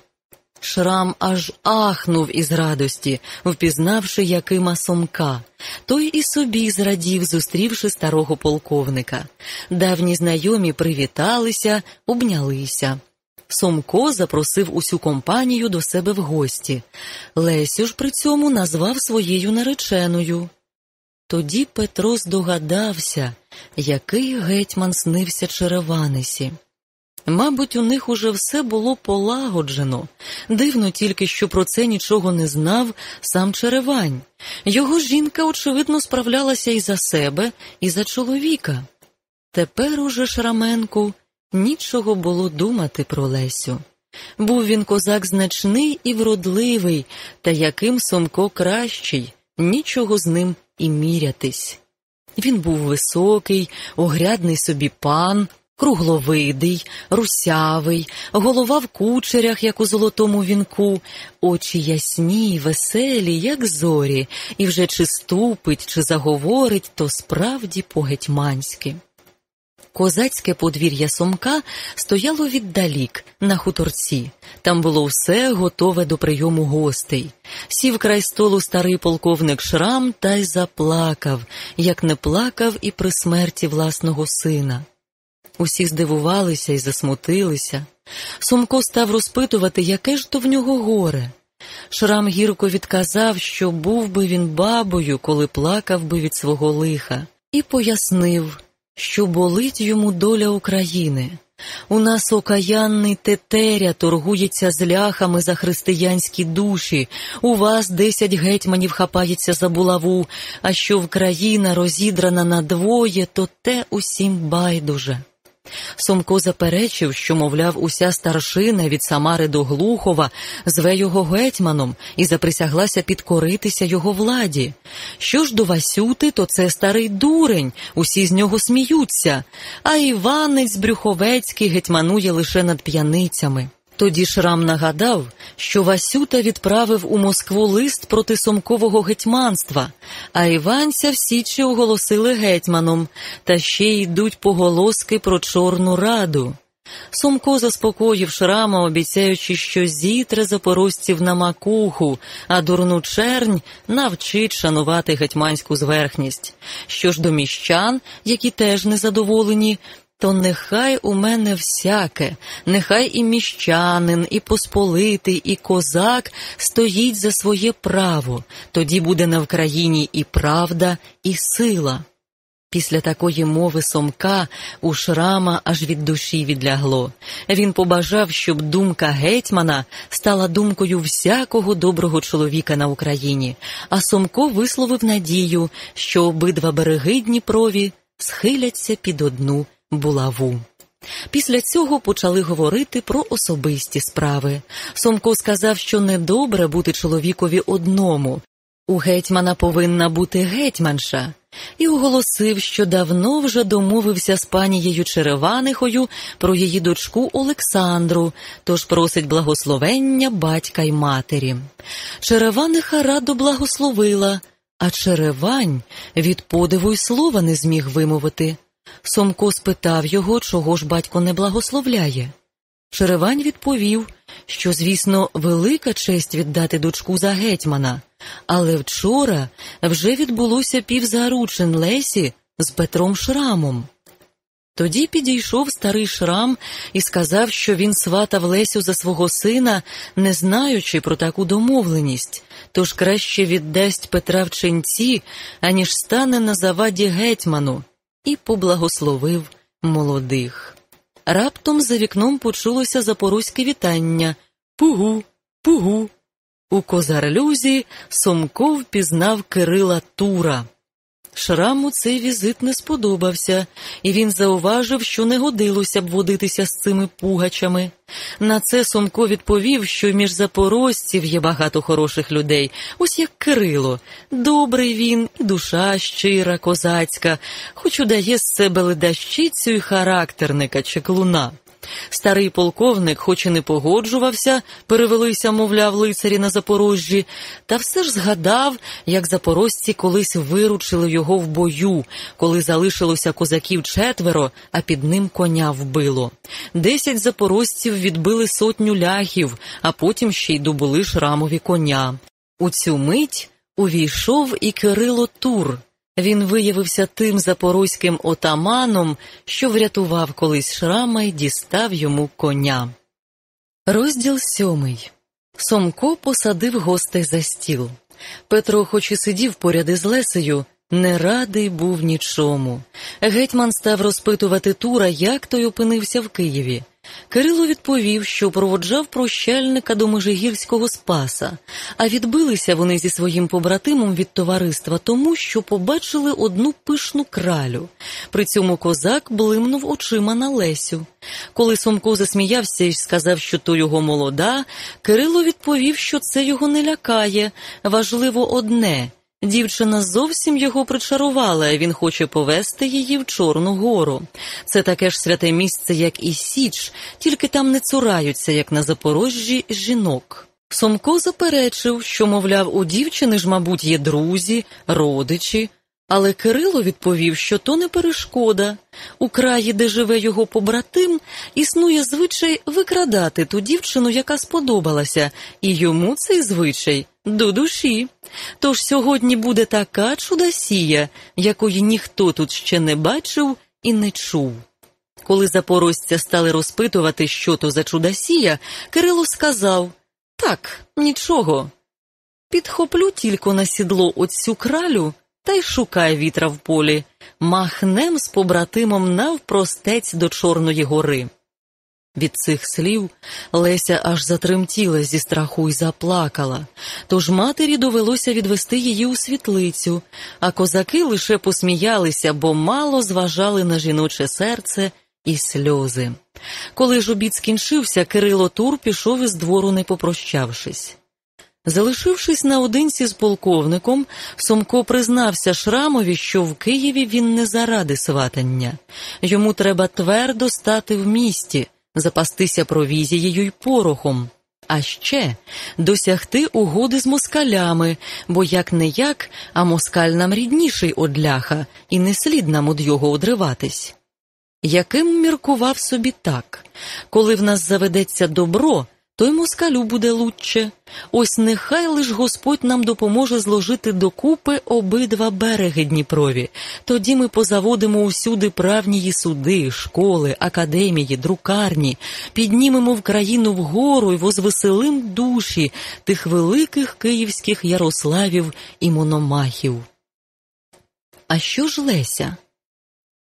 Шрам аж ахнув із радості, впізнавши Якима Сомка. Той і собі зрадів, зустрівши старого полковника. Давні знайомі привіталися, обнялися. Сомко запросив усю компанію до себе в гості. Лесю ж при цьому назвав своєю нареченою. Тоді Петро здогадався, який гетьман снився Череванисі. Мабуть, у них уже все було полагоджено. Дивно тільки, що про це нічого не знав сам Черевань. Його жінка, очевидно, справлялася і за себе, і за чоловіка. Тепер уже Шраменку Нічого було думати про Лесю. Був він козак значний і вродливий, та яким Сомко кращий, нічого з ним і мірятись. Він був високий, огрядний собі пан, кругловидий, русявий, голова в кучерях, як у золотому вінку, очі ясні, веселі, як зорі, і вже чи ступить, чи заговорить, то справді по-гетьманськи. Козацьке подвір'я Сомка стояло віддалік, на хуторці. Там було все готове до прийому гостей. Сів край столу старий полковник Шрам та й заплакав, як не плакав і при смерті власного сина. Усі здивувалися і засмутилися. Сомко став розпитувати, яке ж то в нього горе. Шрам гірко відказав, що був би він бабою, коли плакав би від свого лиха, і пояснив, що болить йому доля України. У нас окаянний тетеря торгується з ляхами за християнські душі, у вас десять гетьманів хапається за булаву, а що в країна розідрана на двоє, то те усім байдуже. Сомко заперечив, що, мовляв, уся старшина від Самари до Глухова зве його гетьманом і заприсяглася підкоритися його владі. Що ж до Васюти, то це старий дурень, усі з нього сміються, а Іванець Брюховецький гетьманує лише над п'яницями. Тоді Шрам нагадав, що Васюта відправив у Москву лист проти Сомкового гетьманства, а Іванця в Січі оголосили гетьманом, та ще йдуть поголоски про Чорну раду. Сомко заспокоїв Шрама, обіцяючи, що зітре запорожців на макуху, а дурну чернь навчить шанувати гетьманську зверхність. Що ж до міщан, які теж незадоволені, то нехай у мене всяке, нехай і міщанин, і посполитий, і козак стоїть за своє право, тоді буде на Вкраїні і правда, і сила. Після такої мови Сомка у шрама аж від душі відлягло. Він побажав, щоб думка гетьмана стала думкою всякого доброго чоловіка на Україні, а Сомко висловив надію, що обидва береги Дніпрові схиляться під одну булаву. Після цього почали говорити про особисті справи. Сомко сказав, що недобре бути чоловікові одному. У гетьмана повинна бути гетьманша, і оголосив, що давно вже домовився з панією Череванихою про її дочку Олександру, тож просить благословення батька й матері. Череваниха радо благословила, а Черевань від подиву й слова не зміг вимовити. Сомко спитав його, чого ж батько не благословляє. Черевань відповів, що, звісно, велика честь віддати дочку за гетьмана, але вчора вже відбулося півзаручин Лесі з Петром Шрамом. Тоді підійшов старий Шрам і сказав, що він сватав Лесю за свого сина, не знаючи про таку домовленість, тож краще віддасть Петра в ченці, аніж стане на заваді гетьману і поблагословив молодих. Раптом за вікном почулося запорозьке вітання Пугу, пугу. У козарлюзі Сомков впізнав Кирила Тура. Шраму цей візит не сподобався, і він зауважив, що не годилося б водитися з цими пугачами. На це Сомко відповів, що між запорожців є багато хороших людей, ось як Кирило. Добрий він, і душа щира, козацька, хоч удає з себе ледащицю і характерника чеклуна. Старий полковник, хоч і не погоджувався, перевелися, мовляв, лицарі на Запорожжі, та все ж згадав, як запорожці колись виручили його в бою, коли залишилося козаків четверо, а під ним коня вбило. Десять запорожців відбили сотню ляхів, а потім ще й добули шрамові коня. У цю мить увійшов і Кирило Тур. Він виявився тим запорозьким отаманом, що врятував колись шрама й дістав йому коня. Розділ сьомий. Сомко посадив гостей за стіл. Петро, хоч і сидів поряд із Лесею, не радий був нічому. Гетьман став розпитувати Тура, як той опинився в Києві. Кирило відповів, що проводжав прощальника до Межигірського Спаса, а відбилися вони зі своїм побратимом від товариства тому, що побачили одну пишну кралю. При цьому козак блимнув очима на Лесю. Коли Сомко засміявся і сказав, що то його молода, Кирило відповів, що це його не лякає. Важливо одне. Дівчина зовсім його причарувала, він хоче повести її в Чорну гору. Це таке ж святе місце, як і Січ, тільки там не цураються, як на Запорожжі, жінок. Сомко заперечив, що, мовляв, у дівчини ж, мабуть, є друзі, родичі, але Кирило відповів, що то не перешкода. У краї, де живе його побратим, існує звичай викрадати ту дівчину, яка сподобалася, і йому цей звичай до душі. Тож сьогодні буде така чудосія, якої ніхто тут ще не бачив і не чув. Коли запорожця стали розпитувати, що то за чудосія, Кирило сказав так, нічого, підхоплю тільки на сідло оцю кралю та й шукай вітра в полі, махнем з побратимом навпростець до Чорної гори. Від цих слів Леся аж затремтіла зі страху й заплакала, тож матері довелося відвести її у світлицю, а козаки лише посміялися, бо мало зважали на жіноче серце і сльози. Коли ж обід скінчився, Кирило Тур пішов із двору, не попрощавшись. Залишившись наодинці з полковником, Сомко признався Шрамові, що в Києві він не заради сватання. Йому треба твердо стати в місті, запастися провізією й порохом, а ще досягти угоди з москалями, бо як не як, а москаль нам рідніший од ляха, і не слід нам од його одриватись. Яким міркував собі так, коли в нас заведеться добро, то й москалю буде лучче. Ось нехай лиш Господь нам допоможе зложити докупи обидва береги Дніпрові. Тоді ми позаводимо усюди правнії суди, школи, академії, друкарні, піднімемо в країну вгору й возвеселим душі тих великих київських Ярославів і Мономахів. А що ж Леся?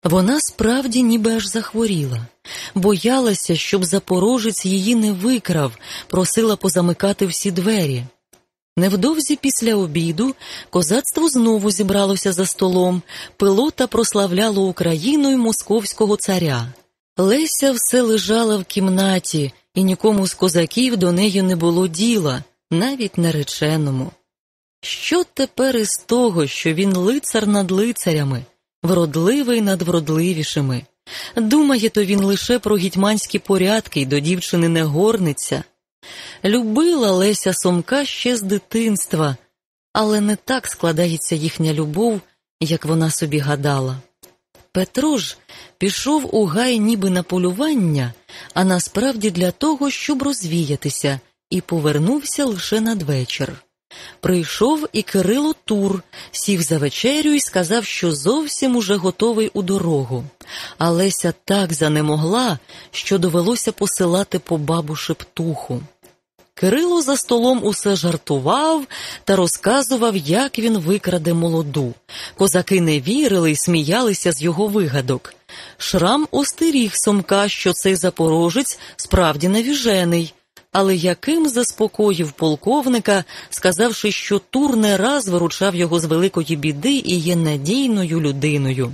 Вона справді ніби аж захворіла, боялася, щоб запорожець її не викрав, просила позамикати всі двері. Невдовзі після обіду козацтво знову зібралося за столом, пилота прославляло Україну й московського царя. Леся все лежала в кімнаті, і нікому з козаків до неї не було діла, навіть нареченому. Що тепер із того, що він лицар над лицарями? Вродливий над вродливішими. Думає то він лише про гітьманські порядки й до дівчини не горниться. Любила Леся Сомка ще з дитинства, але не так складається їхня любов, як вона собі гадала. Петро ж пішов у гай ніби на полювання, а насправді для того, щоб розвіятися, і повернувся лише надвечір. Прийшов і Кирило Тур, сів за вечерю і сказав, що зовсім уже готовий у дорогу. А Леся так занемогла, що довелося посилати по бабу шептуху. Кирило за столом усе жартував та розказував, як він викраде молоду. Козаки не вірили й сміялися з його вигадок. Шрам остеріг Сомка, що цей запорожець справді навіжений але яким заспокоїв полковника, сказавши, що Тур не раз виручав його з великої біди і є надійною людиною.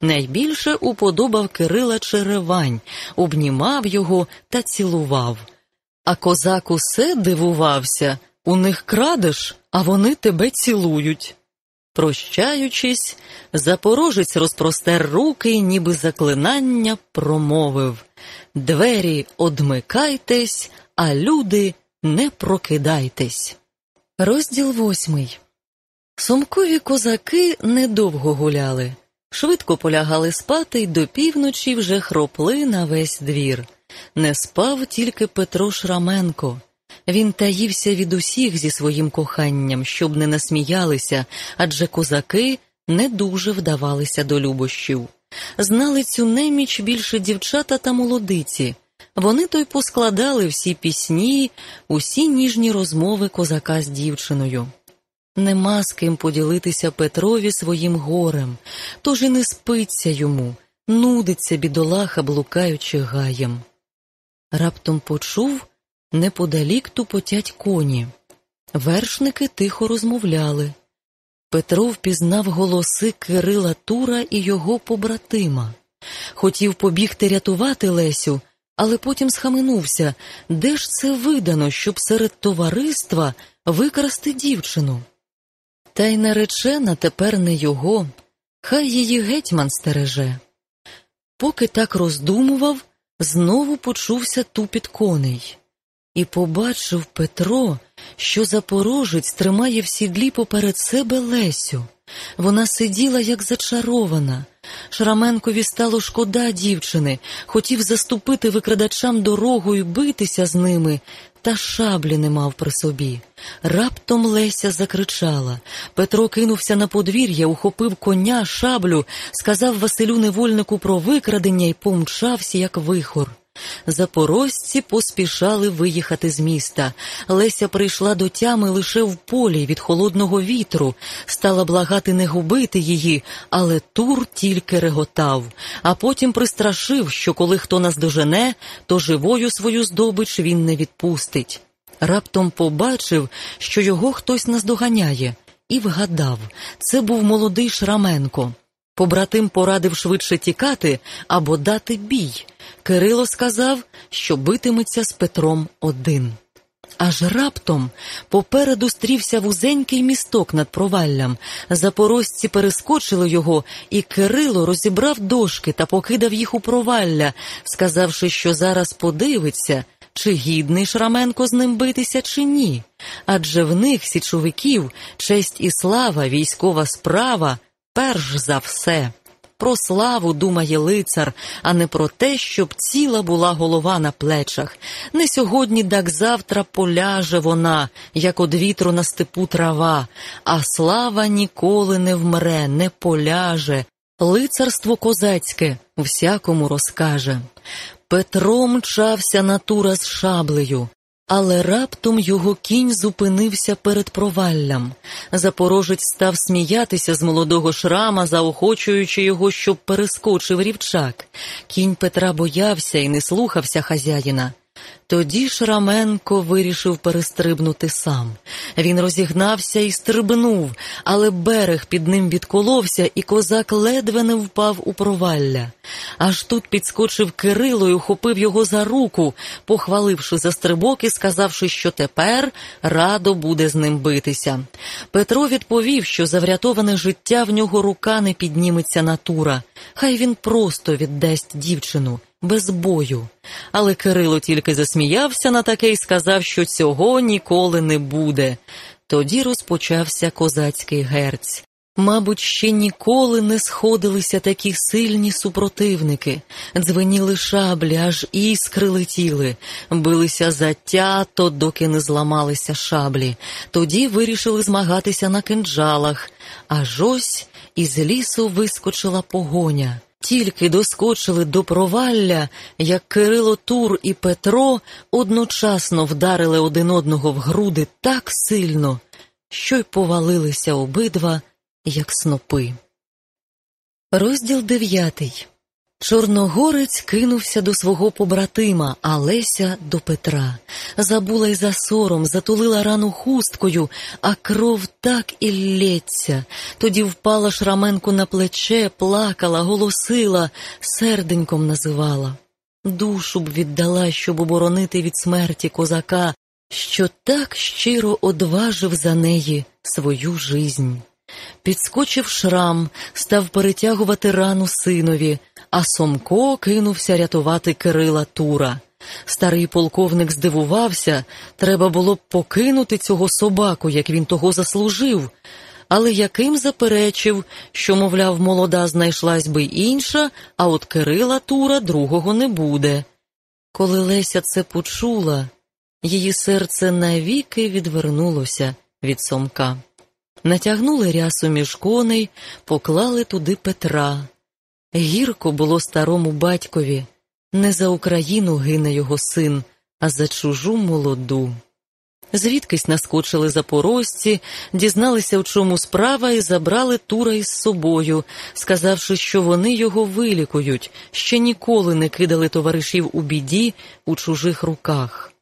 Найбільше уподобав Кирила Черевань, обнімав його та цілував. А козак усе дивувався у них крадеш, а вони тебе цілують. Прощаючись, запорожець розпростер руки, ніби заклинання промовив Двері одмикайтесь, а люди не прокидайтесь. Розділ восьмий. Сумкові козаки недовго гуляли, швидко полягали спати й до півночі вже хропли на весь двір. Не спав тільки Петро Шраменко. Він таївся від усіх зі своїм коханням, щоб не насміялися, адже козаки не дуже вдавалися до любощів. Знали цю неміч більше дівчата та молодиці, вони то й поскладали всі пісні, усі ніжні розмови козака з дівчиною. Нема з ким поділитися Петрові своїм горем, тож і не спиться йому, нудиться бідолаха, блукаючи гаєм. Раптом почув неподалік тупотять коні. Вершники тихо розмовляли. Петро впізнав голоси Кирила Тура і його побратима. Хотів побігти рятувати Лесю, але потім схаменувся, де ж це видано, щоб серед товариства викрасти дівчину? Та й наречена тепер не його, хай її гетьман стереже. Поки так роздумував, знову почувся тупіт коней, і побачив Петро, що запорожець тримає в сідлі поперед себе Лесю. Вона сиділа, як зачарована. Шраменкові стало шкода дівчини, хотів заступити викрадачам дорогу і битися з ними, та шаблі не мав при собі. Раптом Леся закричала. Петро кинувся на подвір'я, ухопив коня, шаблю, сказав Василю невольнику про викрадення і помчався, як вихор. Запорожці поспішали виїхати з міста. Леся прийшла до тями лише в полі від холодного вітру, стала благати не губити її, але Тур тільки реготав, а потім пристрашив, що коли хто наздожене, то живою свою здобич він не відпустить. Раптом побачив, що його хтось наздоганяє, і вгадав це був молодий Шраменко. Побратим порадив швидше тікати або дати бій. Кирило сказав, що битиметься з Петром один. Аж раптом попереду стрівся вузенький місток над проваллям. Запорожці перескочили його, і Кирило розібрав дошки та покидав їх у провалля, сказавши, що зараз подивиться, чи гідний Шраменко з ним битися, чи ні. Адже в них, січовиків, честь і слава, військова справа перш за все. Про славу думає лицар, а не про те, щоб ціла була голова на плечах. Не сьогодні, так завтра поляже вона, як од вітру на степу трава, а слава ніколи не вмре, не поляже. Лицарство козацьке всякому розкаже. Петро мчався на тура з шаблею. Але раптом його кінь зупинився перед проваллям. Запорожець став сміятися з молодого шрама, заохочуючи його, щоб перескочив рівчак. Кінь Петра боявся і не слухався хазяїна. Тоді Шраменко вирішив перестрибнути сам. Він розігнався і стрибнув, але берег під ним відколовся, і козак ледве не впав у провалля. Аж тут підскочив Кирило і ухопив його за руку, похваливши за стрибок і сказавши, що тепер радо буде з ним битися. Петро відповів, що за врятоване життя в нього рука не підніметься натура. Хай він просто віддасть дівчину без бою. Але Кирило тільки засміявся на таке і сказав, що цього ніколи не буде. Тоді розпочався козацький герць. Мабуть, ще ніколи не сходилися такі сильні супротивники, дзвеніли шаблі, аж іскри летіли, билися затято, доки не зламалися шаблі. Тоді вирішили змагатися на кинджалах, аж ось із лісу вискочила погоня. Тільки доскочили до провалля, як Кирило Тур і Петро одночасно вдарили один одного в груди так сильно, що й повалилися обидва, як снопи. Розділ дев'ятий Чорногорець кинувся до свого побратима, а Леся до Петра. Забула й за сором, затулила рану хусткою, а кров так і лється. Тоді впала шраменку на плече, плакала, голосила, серденьком називала. Душу б віддала, щоб оборонити від смерті козака, що так щиро одважив за неї свою жизнь. Підскочив шрам, став перетягувати рану синові, а Сомко кинувся рятувати Кирила Тура. Старий полковник здивувався, треба було б покинути цього собаку, як він того заслужив. Але яким заперечив, що, мовляв, молода знайшлась би інша, а от Кирила Тура другого не буде. Коли Леся це почула, її серце навіки відвернулося від Сомка. Натягнули рясу між коней, поклали туди Петра. Гірко було старому батькові. Не за Україну гине його син, а за чужу молоду. Звідкись наскочили запорожці, дізналися, в чому справа, і забрали Тура із собою, сказавши, що вони його вилікують, ще ніколи не кидали товаришів у біді у чужих руках.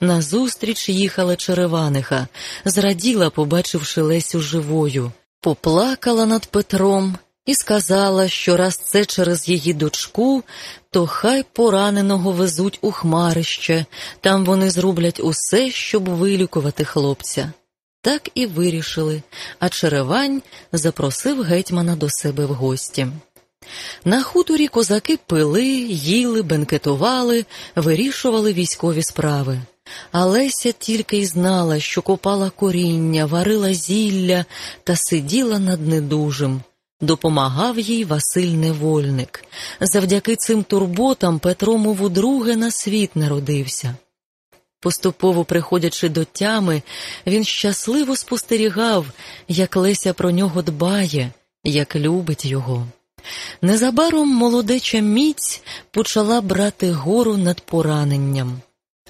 Назустріч їхала Череваниха, зраділа, побачивши Лесю живою, поплакала над Петром і сказала, що раз це через її дочку, то хай пораненого везуть у хмарище, там вони зроблять усе, щоб вилікувати хлопця. Так і вирішили, а Черевань запросив гетьмана до себе в гості. На хуторі козаки пили, їли, бенкетували, вирішували військові справи. А Леся тільки й знала, що копала коріння, варила зілля та сиділа над недужим. Допомагав їй Василь Невольник. Завдяки цим турботам Петро, мов удруге, на світ народився. Поступово приходячи до тями, він щасливо спостерігав, як Леся про нього дбає, як любить його. Незабаром молодеча міць почала брати гору над пораненням.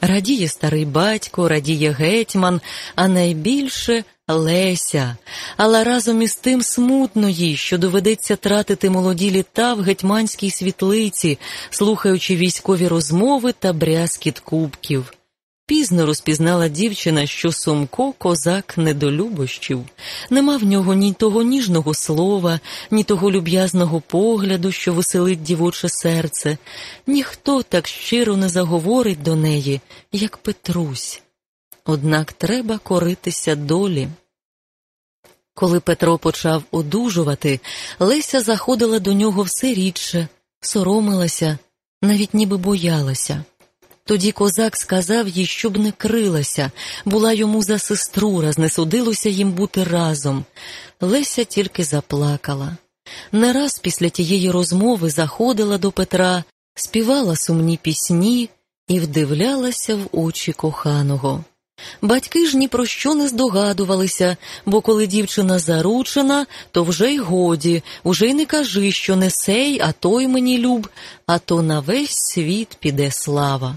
Радіє старий батько, радіє гетьман, а найбільше Леся, але разом із тим смутно їй, що доведеться тратити молоді літа в гетьманській світлиці, слухаючи військові розмови та брязкіт кубків. Пізно розпізнала дівчина, що Сумко козак недолюбощів. Нема в нього ні того ніжного слова, ні того люб'язного погляду, що веселить дівоче серце. Ніхто так щиро не заговорить до неї, як Петрусь. Однак треба коритися долі. Коли Петро почав одужувати, Леся заходила до нього все рідше, соромилася, навіть ніби боялася. Тоді козак сказав їй, щоб не крилася, була йому за сестру, раз не судилося їм бути разом. Леся тільки заплакала. Не раз після тієї розмови заходила до Петра, співала сумні пісні і вдивлялася в очі коханого. Батьки ж ні про що не здогадувалися, бо коли дівчина заручена, то вже й годі, уже й не кажи, що не сей, а той мені люб, а то на весь світ піде слава.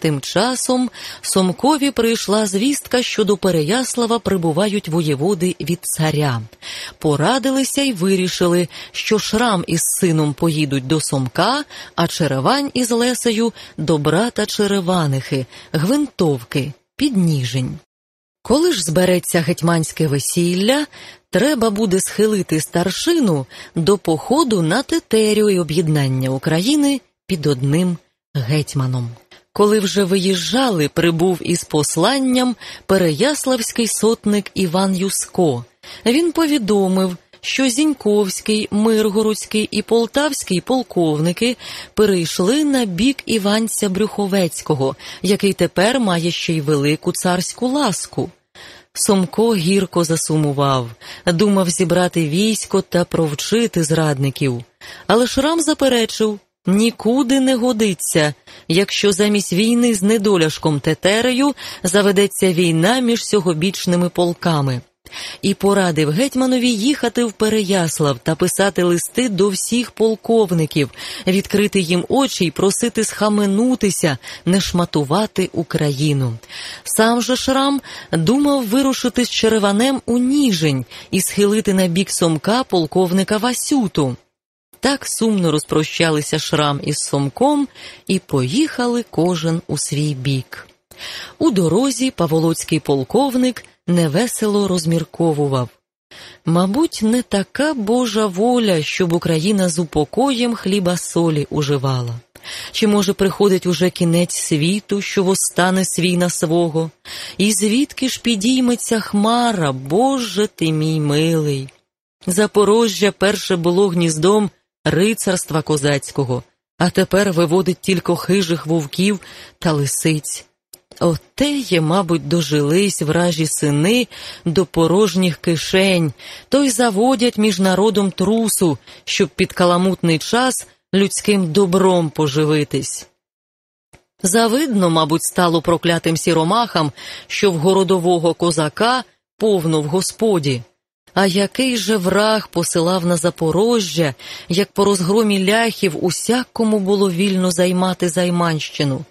Тим часом Сомкові прийшла звістка, що до Переяслава прибувають воєводи від царя. Порадилися й вирішили, що Шрам із сином поїдуть до Сомка, а Черевань із Лесею до брата Череванихи, Гвинтовки, Підніжень. Коли ж збереться гетьманське весілля, треба буде схилити старшину до походу на тетерю і об'єднання України під одним гетьманом. Коли вже виїжджали, прибув із посланням переяславський сотник Іван Юско. Він повідомив, що Зіньковський, Миргородський і Полтавський полковники перейшли на бік Іванця Брюховецького, який тепер має ще й велику царську ласку. Сомко гірко засумував, думав зібрати військо та провчити зрадників. Але Шрам заперечив нікуди не годиться, якщо замість війни з недоляшком Тетерею заведеться війна між сьогобічними полками. І порадив гетьманові їхати в Переяслав та писати листи до всіх полковників, відкрити їм очі й просити схаменутися, не шматувати Україну. Сам же Шрам думав вирушити з Череванем у Ніжень і схилити на бік Сомка полковника Васюту. Так сумно розпрощалися Шрам із Сомком і поїхали кожен у свій бік. У дорозі Паволоцький полковник невесело розмірковував. Мабуть, не така Божа воля, щоб Україна з упокоєм хліба солі уживала. Чи, може, приходить уже кінець світу, що восстане свій на свого, і звідки ж підійметься хмара, Боже ти мій милий? Запорожжя перше було гніздом рицарства козацького, а тепер виводить тільки хижих вовків та лисиць. Отеє, мабуть, дожились вражі сини до порожніх кишень, то й заводять між народом трусу, щоб під каламутний час людським добром поживитись. Завидно, мабуть, стало проклятим сіромахам, що в городового козака повно в господі. А який же враг посилав на Запорожжя, як по розгромі ляхів усякому було вільно займати Займанщину?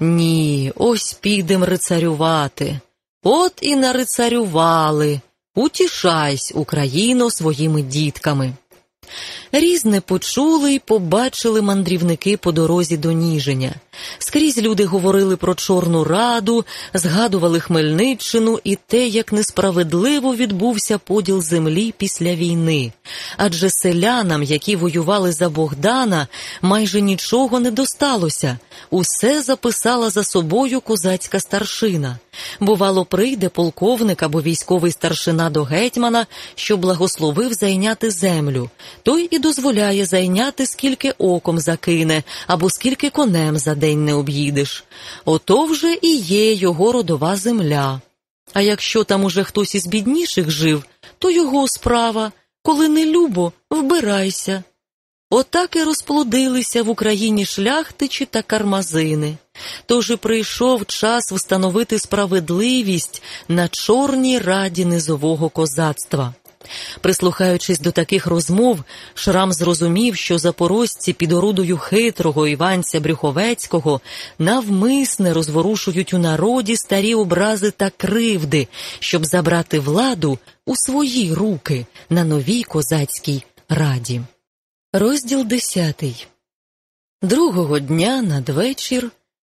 Ні, ось підем рицарювати. От і нарицарювали. Утішайсь, Україно, своїми дітками. Різне почули й побачили мандрівники по дорозі до Ніженя. Скрізь люди говорили про Чорну Раду, згадували Хмельниччину і те, як несправедливо відбувся поділ землі після війни. Адже селянам, які воювали за Богдана, майже нічого не досталося. Усе записала за собою козацька старшина. Бувало, прийде полковник або військовий старшина до гетьмана, що благословив зайняти землю. Той і дозволяє зайняти, скільки оком закине, або скільки конем за день не об'їдеш. Ото вже і є його родова земля. А якщо там уже хтось із бідніших жив, то його справа, коли не любо, вбирайся. Отак і розплодилися в Україні шляхтичі та кармазини. Тож і прийшов час встановити справедливість на чорній раді низового козацтва. Прислухаючись до таких розмов, Шрам зрозумів, що запорожці під орудою хитрого Іванця Брюховецького навмисне розворушують у народі старі образи та кривди, щоб забрати владу у свої руки на новій козацькій раді. Розділ десятий Другого дня надвечір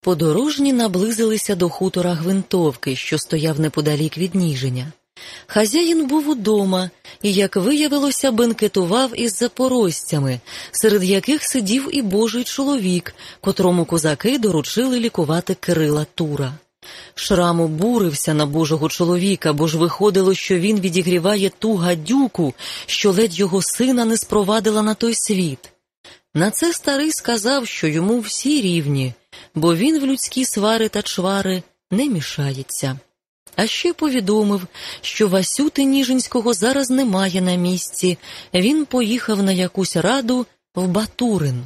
подорожні наблизилися до хутора Гвинтовки, що стояв неподалік від Ніженя. Хазяїн був удома і, як виявилося, бенкетував із запорожцями, серед яких сидів і божий чоловік, котрому козаки доручили лікувати Кирила Тура. Шрам обурився на божого чоловіка, бо ж виходило, що він відігріває ту гадюку, що ледь його сина не спровадила на той світ. На це старий сказав, що йому всі рівні, бо він в людські свари та чвари не мішається. А ще повідомив, що Васюти Ніжинського зараз немає на місці, він поїхав на якусь раду в Батурин.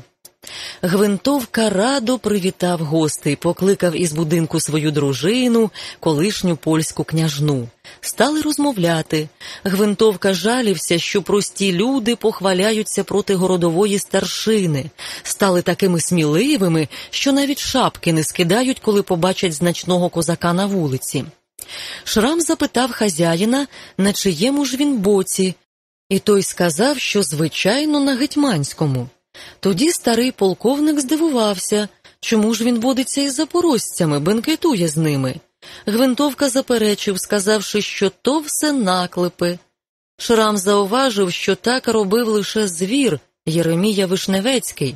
Гвинтовка радо привітав гостей, покликав із будинку свою дружину, колишню польську княжну. Стали розмовляти. Гвинтовка жалівся, що прості люди похваляються проти городової старшини, стали такими сміливими, що навіть шапки не скидають, коли побачать значного козака на вулиці. Шрам запитав хазяїна, на чиєму ж він боці, і той сказав, що звичайно на гетьманському. Тоді старий полковник здивувався, чому ж він водиться із запорожцями, бенкетує з ними. Гвинтовка заперечив, сказавши, що то все наклепи. Шрам зауважив, що так робив лише звір Єремія Вишневецький.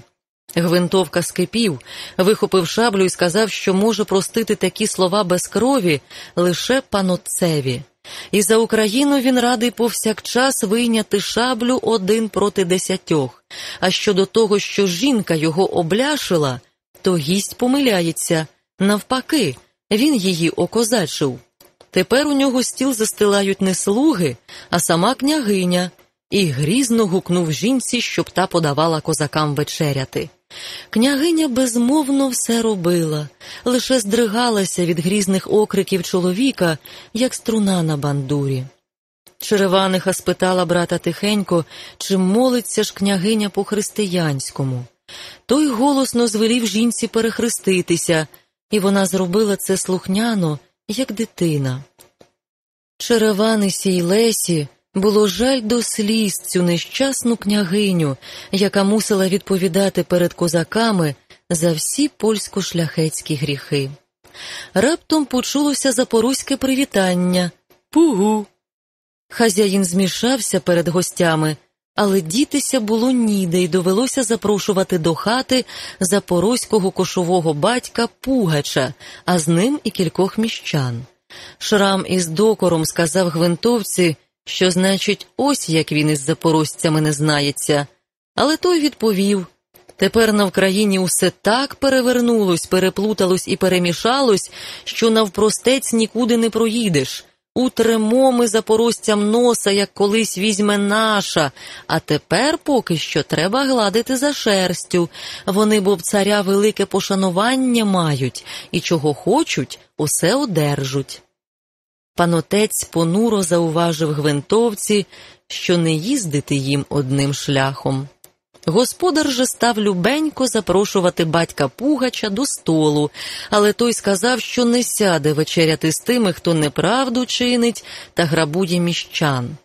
Гвинтовка скипів, вихопив шаблю і сказав, що може простити такі слова без крові лише панотцеві. І за Україну він радий повсякчас вийняти шаблю один проти десятьох. А щодо того, що жінка його обляшила, то гість помиляється. Навпаки, він її окозачив. Тепер у нього стіл застилають не слуги, а сама княгиня, і грізно гукнув жінці, щоб та подавала козакам вечеряти. Княгиня безмовно все робила, лише здригалася від грізних окриків чоловіка, як струна на бандурі. Череваниха спитала брата тихенько, чи молиться ж княгиня по християнському. Той голосно звелів жінці перехреститися, і вона зробила це слухняно, як дитина. Череванисі й Лесі було жаль до сліз цю нещасну княгиню, яка мусила відповідати перед козаками за всі польсько-шляхетські гріхи. Раптом почулося запорозьке привітання Пугу. Хазяїн змішався перед гостями, але дітися було ніде й довелося запрошувати до хати запорозького кошового батька Пугача, а з ним і кількох міщан. Шрам із докором сказав гвинтовці, що, значить, ось як він із запорожцями не знається. Але той відповів тепер на Вкраїні усе так перевернулось, переплуталось і перемішалось, що навпростець нікуди не проїдеш. Утремо ми запорожцям носа, як колись візьме наша, а тепер поки що треба гладити за шерстю. Вони бо в царя велике пошанування мають, і чого хочуть, усе одержуть. Панотець понуро зауважив гвинтовці, що не їздити їм одним шляхом. Господар же став любенько запрошувати батька Пугача до столу, але той сказав, що не сяде вечеряти з тими, хто неправду чинить та грабує міщан.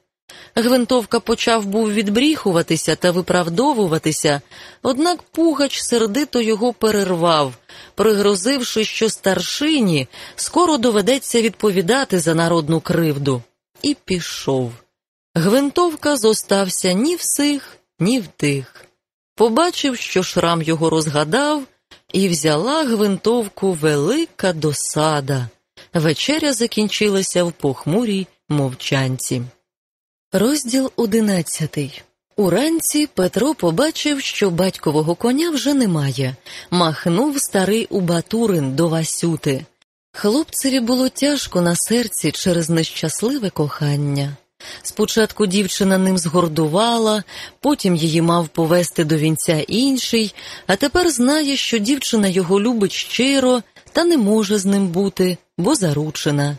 Гвинтовка почав був відбріхуватися та виправдовуватися, однак Пугач сердито його перервав, пригрозивши, що старшині скоро доведеться відповідати за народну кривду, і пішов. Гвинтовка зостався ні в сих, ні в тих. Побачив, що шрам його розгадав, і взяла гвинтовку велика досада. Вечеря закінчилася в похмурій мовчанці. Розділ одинадцятий. Уранці Петро побачив, що батькового коня вже немає. Махнув старий у Батурин до Васюти. Хлопцеві було тяжко на серці через нещасливе кохання. Спочатку дівчина ним згордувала, потім її мав повести до вінця інший, а тепер знає, що дівчина його любить щиро та не може з ним бути, бо заручена.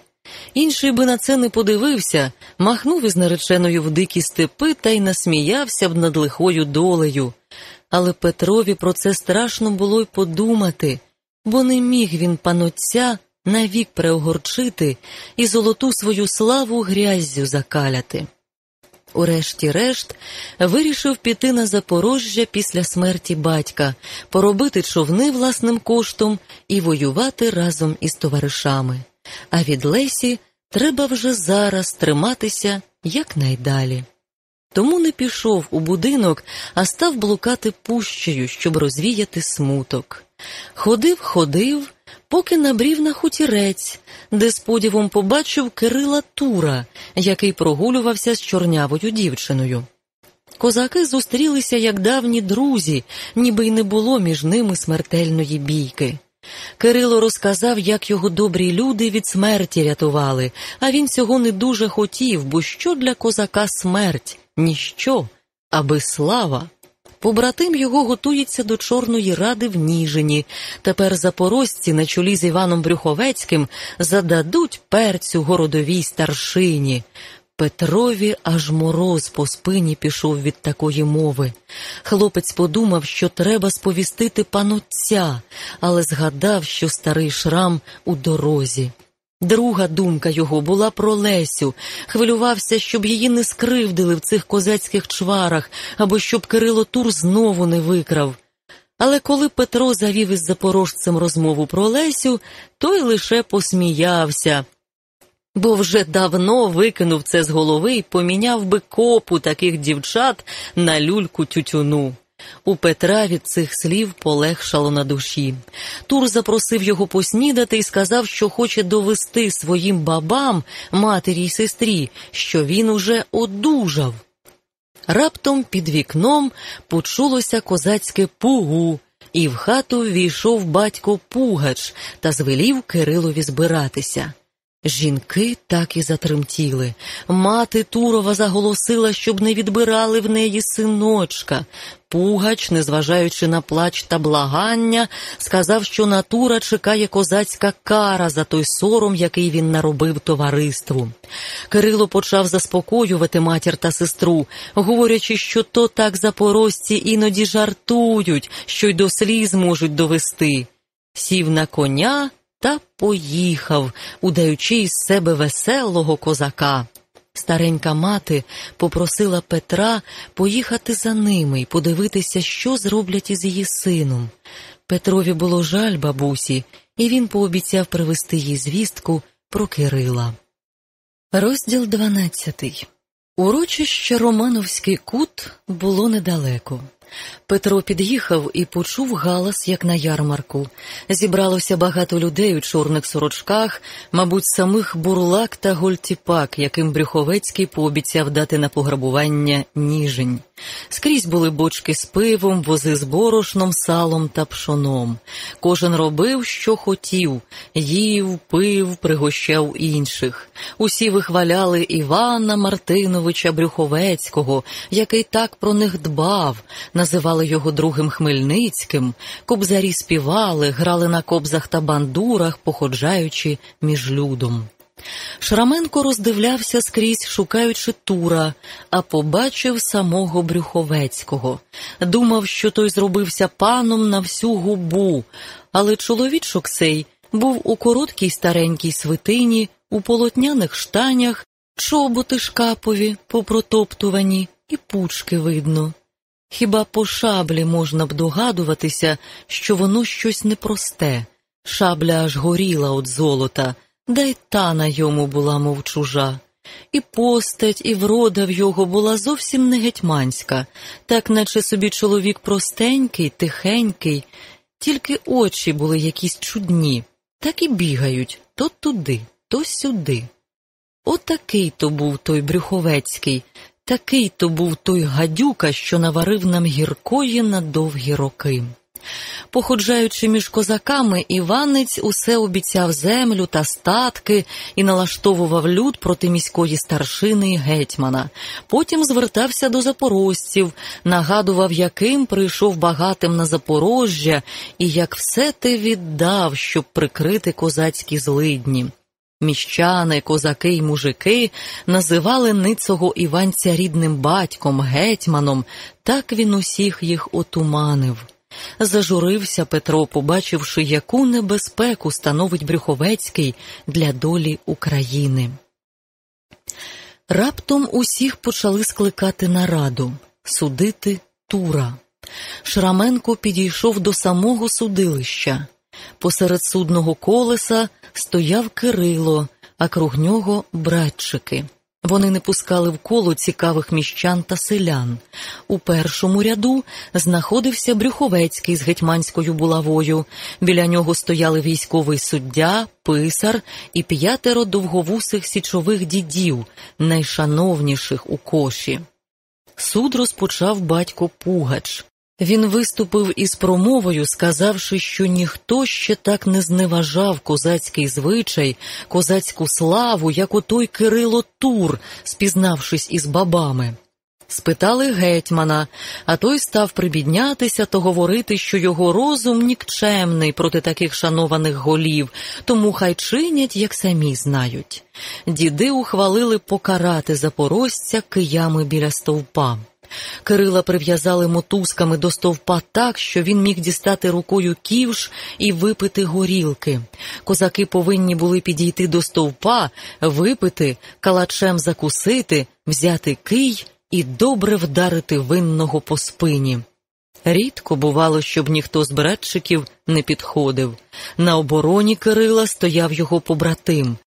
Інший би на це не подивився, махнув із нареченою в дикі степи та й насміявся б над лихою долею. Але Петрові про це страшно було й подумати, бо не міг він панотця навік преогорчити і золоту свою славу гряззю закаляти. Урешті-решт, вирішив піти на Запорожжя після смерті батька, поробити човни власним коштом і воювати разом із товаришами. А від Лесі треба вже зараз триматися якнайдалі. Тому не пішов у будинок, а став блукати пущею, щоб розвіяти смуток. Ходив, ходив, поки набрів на хутірець, де з подівом побачив Кирила Тура, який прогулювався з чорнявою дівчиною. Козаки зустрілися як давні друзі, ніби й не було між ними смертельної бійки. Кирило розказав, як його добрі люди від смерті рятували, а він цього не дуже хотів, бо що для козака смерть? Ніщо, аби слава. Побратим його готується до Чорної ради в Ніжині. Тепер запорожці на чолі з Іваном Брюховецьким зададуть перцю городовій старшині. Петрові аж мороз по спині пішов від такої мови. Хлопець подумав, що треба сповістити панотця, але згадав, що старий шрам у дорозі. Друга думка його була про Лесю, хвилювався, щоб її не скривдили в цих козацьких чварах або щоб Кирило Тур знову не викрав. Але коли Петро завів із запорожцем розмову про Лесю, той лише посміявся, бо вже давно викинув це з голови і поміняв би копу таких дівчат на люльку тютюну. У Петра від цих слів полегшало на душі. Тур запросив його поснідати і сказав, що хоче довести своїм бабам, матері й сестрі, що він уже одужав. Раптом під вікном почулося козацьке пугу, і в хату ввійшов батько Пугач та звелів Кирилові збиратися. Жінки так і затремтіли. Мати Турова заголосила, щоб не відбирали в неї синочка. Пугач, незважаючи на плач та благання, сказав, що на Тура чекає козацька кара за той сором, який він наробив товариству. Кирило почав заспокоювати матір та сестру, говорячи, що то так запорожці іноді жартують, що й до сліз можуть довести. Сів на коня та поїхав, удаючи із себе веселого козака. Старенька мати попросила Петра поїхати за ними і подивитися, що зроблять із її сином. Петрові було жаль бабусі, і він пообіцяв привезти їй звістку про Кирила. Розділ дванадцятий. Урочище Романовський кут було недалеко. Петро під'їхав і почув галас, як на ярмарку. Зібралося багато людей у чорних сорочках, мабуть, самих бурлак та гольтіпак, яким Брюховецький пообіцяв дати на пограбування ніжень. Скрізь були бочки з пивом, вози з борошном, салом та пшоном. Кожен робив, що хотів, їв, пив, пригощав інших. Усі вихваляли Івана Мартиновича Брюховецького, який так про них дбав, називали його другим Хмельницьким, кобзарі співали, грали на кобзах та бандурах, походжаючи між людом. Шраменко роздивлявся скрізь, шукаючи Тура, а побачив самого Брюховецького. Думав, що той зробився паном на всю губу, але чоловічок сей був у короткій старенькій свитині, у полотняних штанях, чоботи шкапові, попротоптувані, і пучки видно. Хіба по шаблі можна б догадуватися, що воно щось непросте, шабля аж горіла від золота да й та на йому була, мов чужа. І постать, і врода в його була зовсім не гетьманська, так наче собі чоловік простенький, тихенький, тільки очі були якісь чудні, так і бігають то туди, то сюди. Отакий то був той Брюховецький, такий то був той гадюка, що наварив нам гіркої на довгі роки. Походжаючи між козаками, Іванець усе обіцяв землю та статки і налаштовував люд проти міської старшини і гетьмана. Потім звертався до запорожців, нагадував, яким прийшов багатим на Запорожжя і як все те віддав, щоб прикрити козацькі злидні. Міщани, козаки й мужики називали ницого Іванця рідним батьком, гетьманом, так він усіх їх отуманив. Зажурився Петро, побачивши, яку небезпеку становить Брюховецький для долі України. Раптом усіх почали скликати на раду, судити Тура. Шраменко підійшов до самого судилища. Посеред судного колеса стояв Кирило, а круг нього братчики. Вони не пускали в коло цікавих міщан та селян. У першому ряду знаходився Брюховецький з гетьманською булавою. Біля нього стояли військовий суддя, писар і п'ятеро довговусих січових дідів, найшановніших у коші. Суд розпочав батько Пугач. Він виступив із промовою, сказавши, що ніхто ще так не зневажав козацький звичай, козацьку славу, як отой Кирило Тур, спізнавшись із бабами. Спитали гетьмана, а той став прибіднятися та говорити, що його розум нікчемний проти таких шанованих голів, тому хай чинять, як самі знають. Діди ухвалили покарати запорожця киями біля стовпа. Кирила прив'язали мотузками до стовпа так, що він міг дістати рукою ківш і випити горілки. Козаки повинні були підійти до стовпа, випити, калачем закусити, взяти кий і добре вдарити винного по спині. Рідко бувало, щоб ніхто з братчиків не підходив. На обороні Кирила стояв його побратим.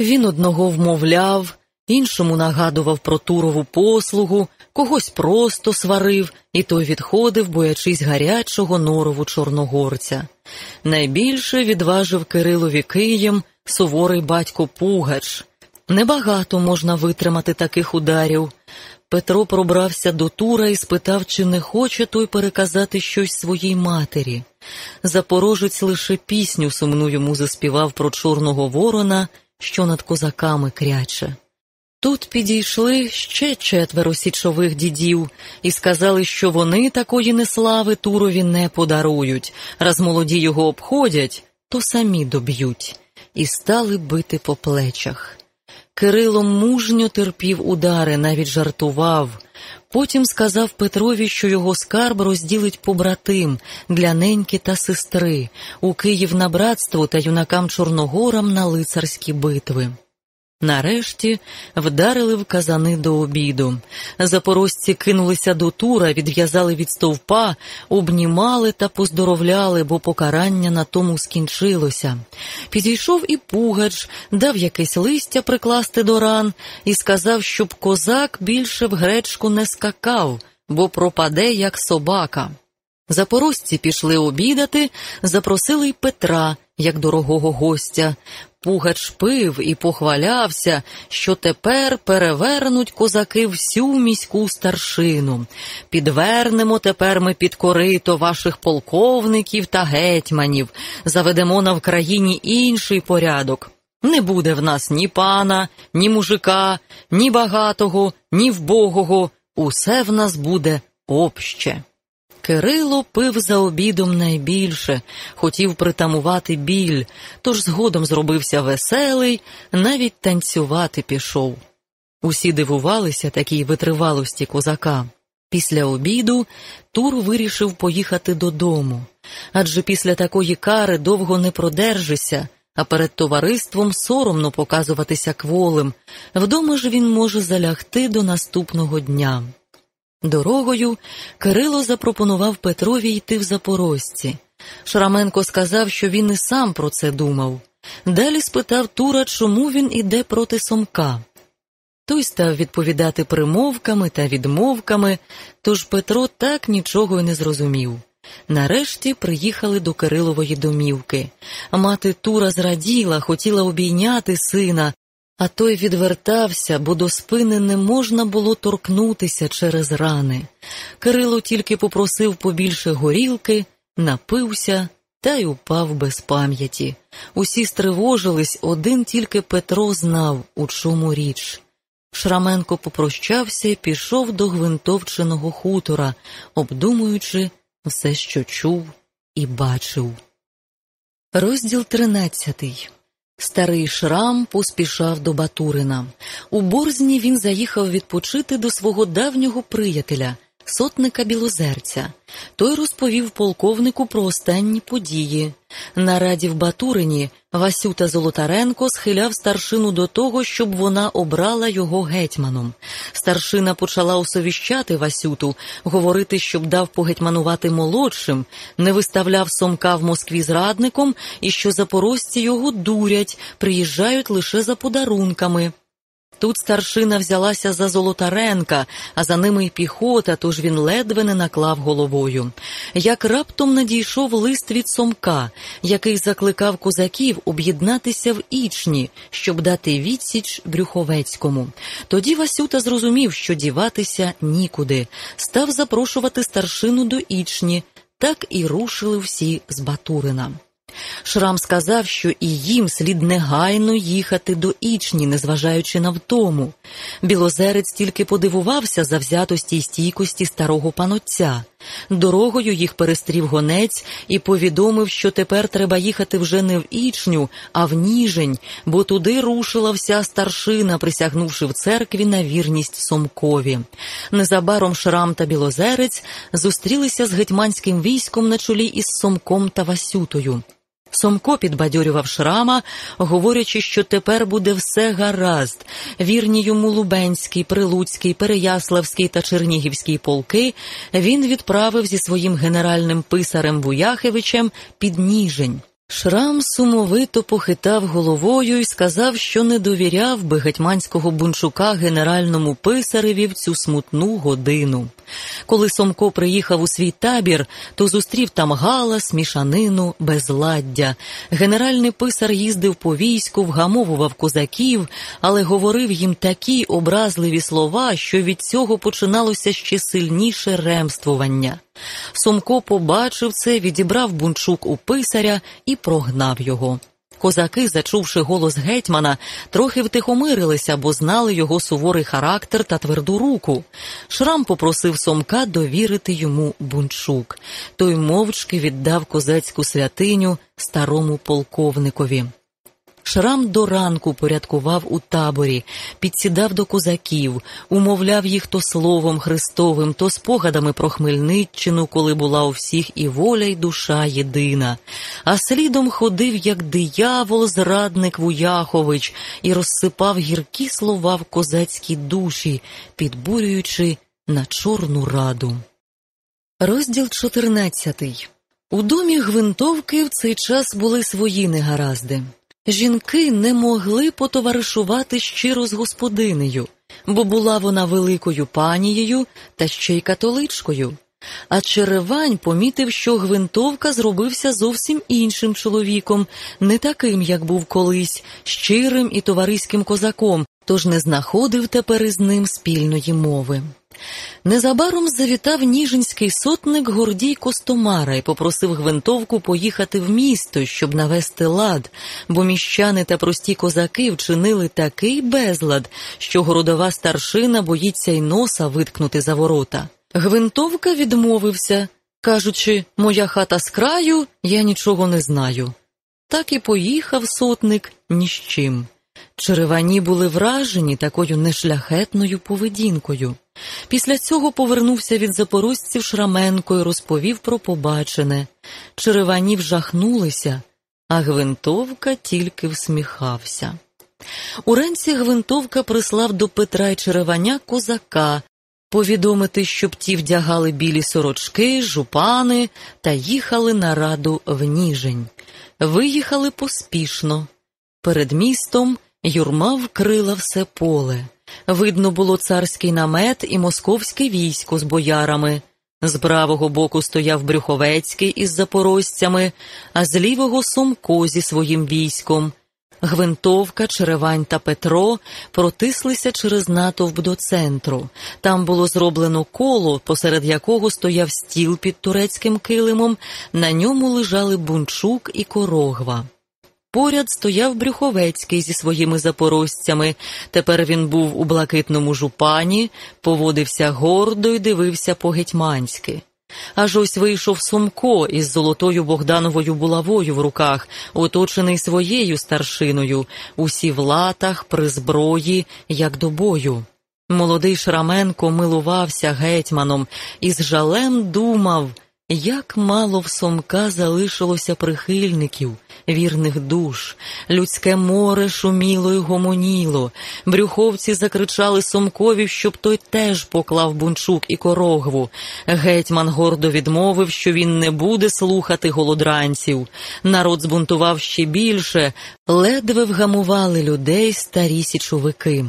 Він одного вмовляв, іншому нагадував про турову послугу, когось просто сварив, і той відходив, боячись гарячого норову чорногорця. Найбільше відважив Кирилові Києм суворий батько Пугач. Небагато можна витримати таких ударів. Петро пробрався до Тура і спитав, чи не хоче той переказати щось своїй матері. Запорожець лише пісню сумну йому заспівав про Чорного Ворона, що над козаками кряче. Тут підійшли ще четверо січових дідів і сказали, що вони такої неслави Турові не подарують, раз молоді його обходять, то самі доб'ють, і стали бити по плечах. Кирило мужньо терпів удари, навіть жартував. Потім сказав Петрові, що його скарб розділить побратим для неньки та сестри, у Київ на братство та юнакам Чорногорам на лицарські битви. Нарешті вдарили в казани до обіду. Запорожці кинулися до тура, відв'язали від стовпа, обнімали та поздоровляли, бо покарання на тому скінчилося. Підійшов і Пугач, дав якесь листя прикласти до ран і сказав, щоб козак більше в гречку не скакав, бо пропаде, як собака. Запорожці пішли обідати, запросили й Петра, як дорогого гостя. Пугач пив і похвалявся, що тепер перевернуть козаки всю міську старшину. Підвернемо тепер ми під корито ваших полковників та гетьманів, заведемо на Вкраїні інший порядок. Не буде в нас ні пана, ні мужика, ні багатого, ні вбогого. Усе в нас буде обще. Кирило пив за обідом найбільше, хотів притамувати біль, тож згодом зробився веселий, навіть танцювати пішов. Усі дивувалися такій витривалості козака. Після обіду Тур вирішив поїхати додому, адже після такої кари довго не продержишся, а перед товариством соромно показуватися кволим. Вдома ж він може залягти до наступного дня. Дорогою Кирило запропонував Петрові йти в Запорожці. Шраменко сказав, що він і сам про це думав. Далі спитав Тура, чому він іде проти Сомка. Той став відповідати примовками та відмовками, тож Петро так нічого й не зрозумів. Нарешті приїхали до Кирилової домівки. Мати Тура зраділа, хотіла обійняти сина, а той відвертався, бо до спини не можна було торкнутися через рани. Кирило тільки попросив побільше горілки, напився та й упав без пам'яті. Усі стривожились, один тільки Петро знав, у чому річ. Шраменко попрощався і пішов до гвинтовченого хутора, обдумуючи все, що чув і бачив. Розділ тринадцятий Старий Шрам поспішав до Батурина. У Борзні він заїхав відпочити до свого давнього приятеля, сотника Білозерця. Той розповів полковнику про останні події. На раді в Батурині Васюта Золотаренко схиляв старшину до того, щоб вона обрала його гетьманом. Старшина почала усовіщати Васюту, говорити, щоб дав погетьманувати молодшим, не виставляв Сомка в Москві зрадником і що запорожці його дурять, приїжджають лише за подарунками. Тут старшина взялася за Золотаренка, а за ними й піхота, тож він ледве не наклав головою. Як раптом надійшов лист від Сомка, який закликав козаків об'єднатися в Ічні, щоб дати відсіч Брюховецькому. Тоді Васюта зрозумів, що діватися нікуди, став запрошувати старшину до Ічні. Так і рушили всі з Батурина. Шрам сказав, що і їм слід негайно їхати до Ічні, незважаючи на втому. Білозерець тільки подивувався завзятості й стійкості старого панотця. Дорогою їх перестрів гонець і повідомив, що тепер треба їхати вже не в Ічню, а в Ніжень, бо туди рушила вся старшина, присягнувши в церкві на вірність Сомкові. Незабаром Шрам та Білозерець зустрілися з гетьманським військом на чолі із Сомком та Васютою. Сомко підбадьорював шрама, говорячи, що тепер буде все гаразд. Вірні йому Лубенський, Прилуцький, Переяславський та Чернігівський полки він відправив зі своїм генеральним писарем Вуяхевичем під Ніжень. Шрам сумовито похитав головою і сказав, що не довіряв би гетьманського бунчука генеральному писареві в цю смутну годину. Коли Сомко приїхав у свій табір, то зустрів там галас, мішанину, безладдя. Генеральний писар їздив по війську, вгамовував козаків, але говорив їм такі образливі слова, що від цього починалося ще сильніше ремствування. Сомко побачив це, відібрав бунчук у писаря і прогнав його. Козаки, зачувши голос гетьмана, трохи втихомирилися, бо знали його суворий характер та тверду руку. Шрам попросив Сомка довірити йому бунчук. Той мовчки віддав козацьку святиню старому полковникові. Шрам до ранку порядкував у таборі, підсідав до козаків, умовляв їх то словом Христовим, то спогадами про Хмельниччину, коли була у всіх і воля, й душа єдина. А слідом ходив, як диявол, зрадник Вуяхович, і розсипав гіркі слова в козацькій душі, підбурюючи на Чорну раду. Розділ 14 У домі Гвинтовки в цей час були свої негаразди. Жінки не могли потоваришувати щиро з господинею, бо була вона великою панією та ще й католичкою. А Черевань помітив, що Гвинтовка зробився зовсім іншим чоловіком, не таким, як був колись, щирим і товариським козаком, тож не знаходив тепер із ним спільної мови. Незабаром завітав ніжинський сотник Гордій Костомара і попросив Гвинтовку поїхати в місто, щоб навести лад, бо міщани та прості козаки вчинили такий безлад, що городова старшина боїться й носа виткнути за ворота. Гвинтовка відмовився, кажучи, моя хата з краю, я нічого не знаю. Так і поїхав сотник ні з чим. Черевані були вражені такою нешляхетною поведінкою. Після цього повернувся від запорожців Шраменко і розповів про побачене. Черевані вжахнулися, а Гвинтовка тільки всміхався. Уранці Гвинтовка прислав до Петра й Череваня козака повідомити, щоб ті вдягали білі сорочки, жупани та їхали на раду в Ніжень. Виїхали поспішно. Перед містом юрма вкрила все поле. Видно було царський намет і московське військо з боярами. З правого боку стояв Брюховецький із запорожцями, а з лівого Сомко зі своїм військом. Гвинтовка, Черевань та Петро протислися через натовп до центру. Там було зроблено коло, посеред якого стояв стіл під турецьким килимом, на ньому лежали бунчук і корогва. Поряд стояв Брюховецький зі своїми запорожцями. Тепер він був у блакитному жупані, поводився гордо й дивився по гетьманськи. Аж ось вийшов Сумко із золотою Богдановою булавою в руках, оточений своєю старшиною, усі в латах, при зброї, як до бою. Молодий Шраменко милувався гетьманом і з жалем думав, як мало в Сомка залишилося прихильників, вірних душ, людське море шуміло й гомоніло, брюховці закричали Сомкові, щоб той теж поклав бунчук і корогву. Гетьман гордо відмовив, що він не буде слухати голодранців. Народ збунтував ще більше, ледве вгамували людей старі січовики.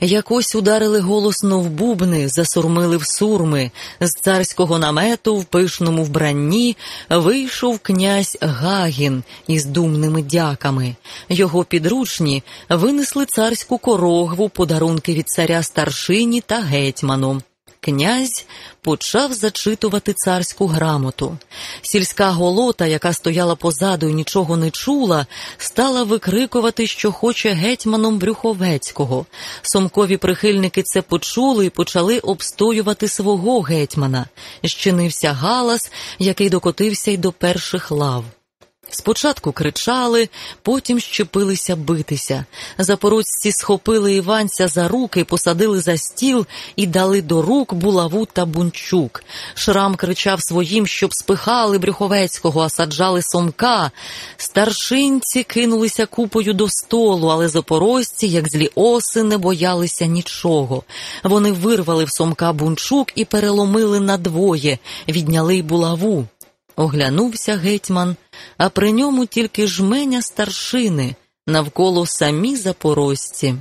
Якось ударили голосно в бубни, засурмили в сурми. З царського намету в пишному вбранні вийшов князь Гагін із думними дяками. Його підручні винесли царську корогву, подарунки від царя старшині та гетьману. Князь почав зачитувати царську грамоту. Сільська голота, яка стояла позаду і нічого не чула, стала викрикувати, що хоче гетьманом Брюховецького. Сомкові прихильники це почули і почали обстоювати свого гетьмана. Щинився галас, який докотився й до перших лав. Спочатку кричали, потім щепилися битися. Запорожці схопили Іванця за руки, посадили за стіл і дали до рук булаву та бунчук. Шрам кричав своїм, щоб спихали Брюховецького, а саджали сомка. Старшинці кинулися купою до столу, але запорожці, як злі оси, не боялися нічого. Вони вирвали в сомка бунчук і переломили надвоє, відняли й булаву. Оглянувся гетьман, а при ньому тільки жменя старшини, навколо самі запорожці.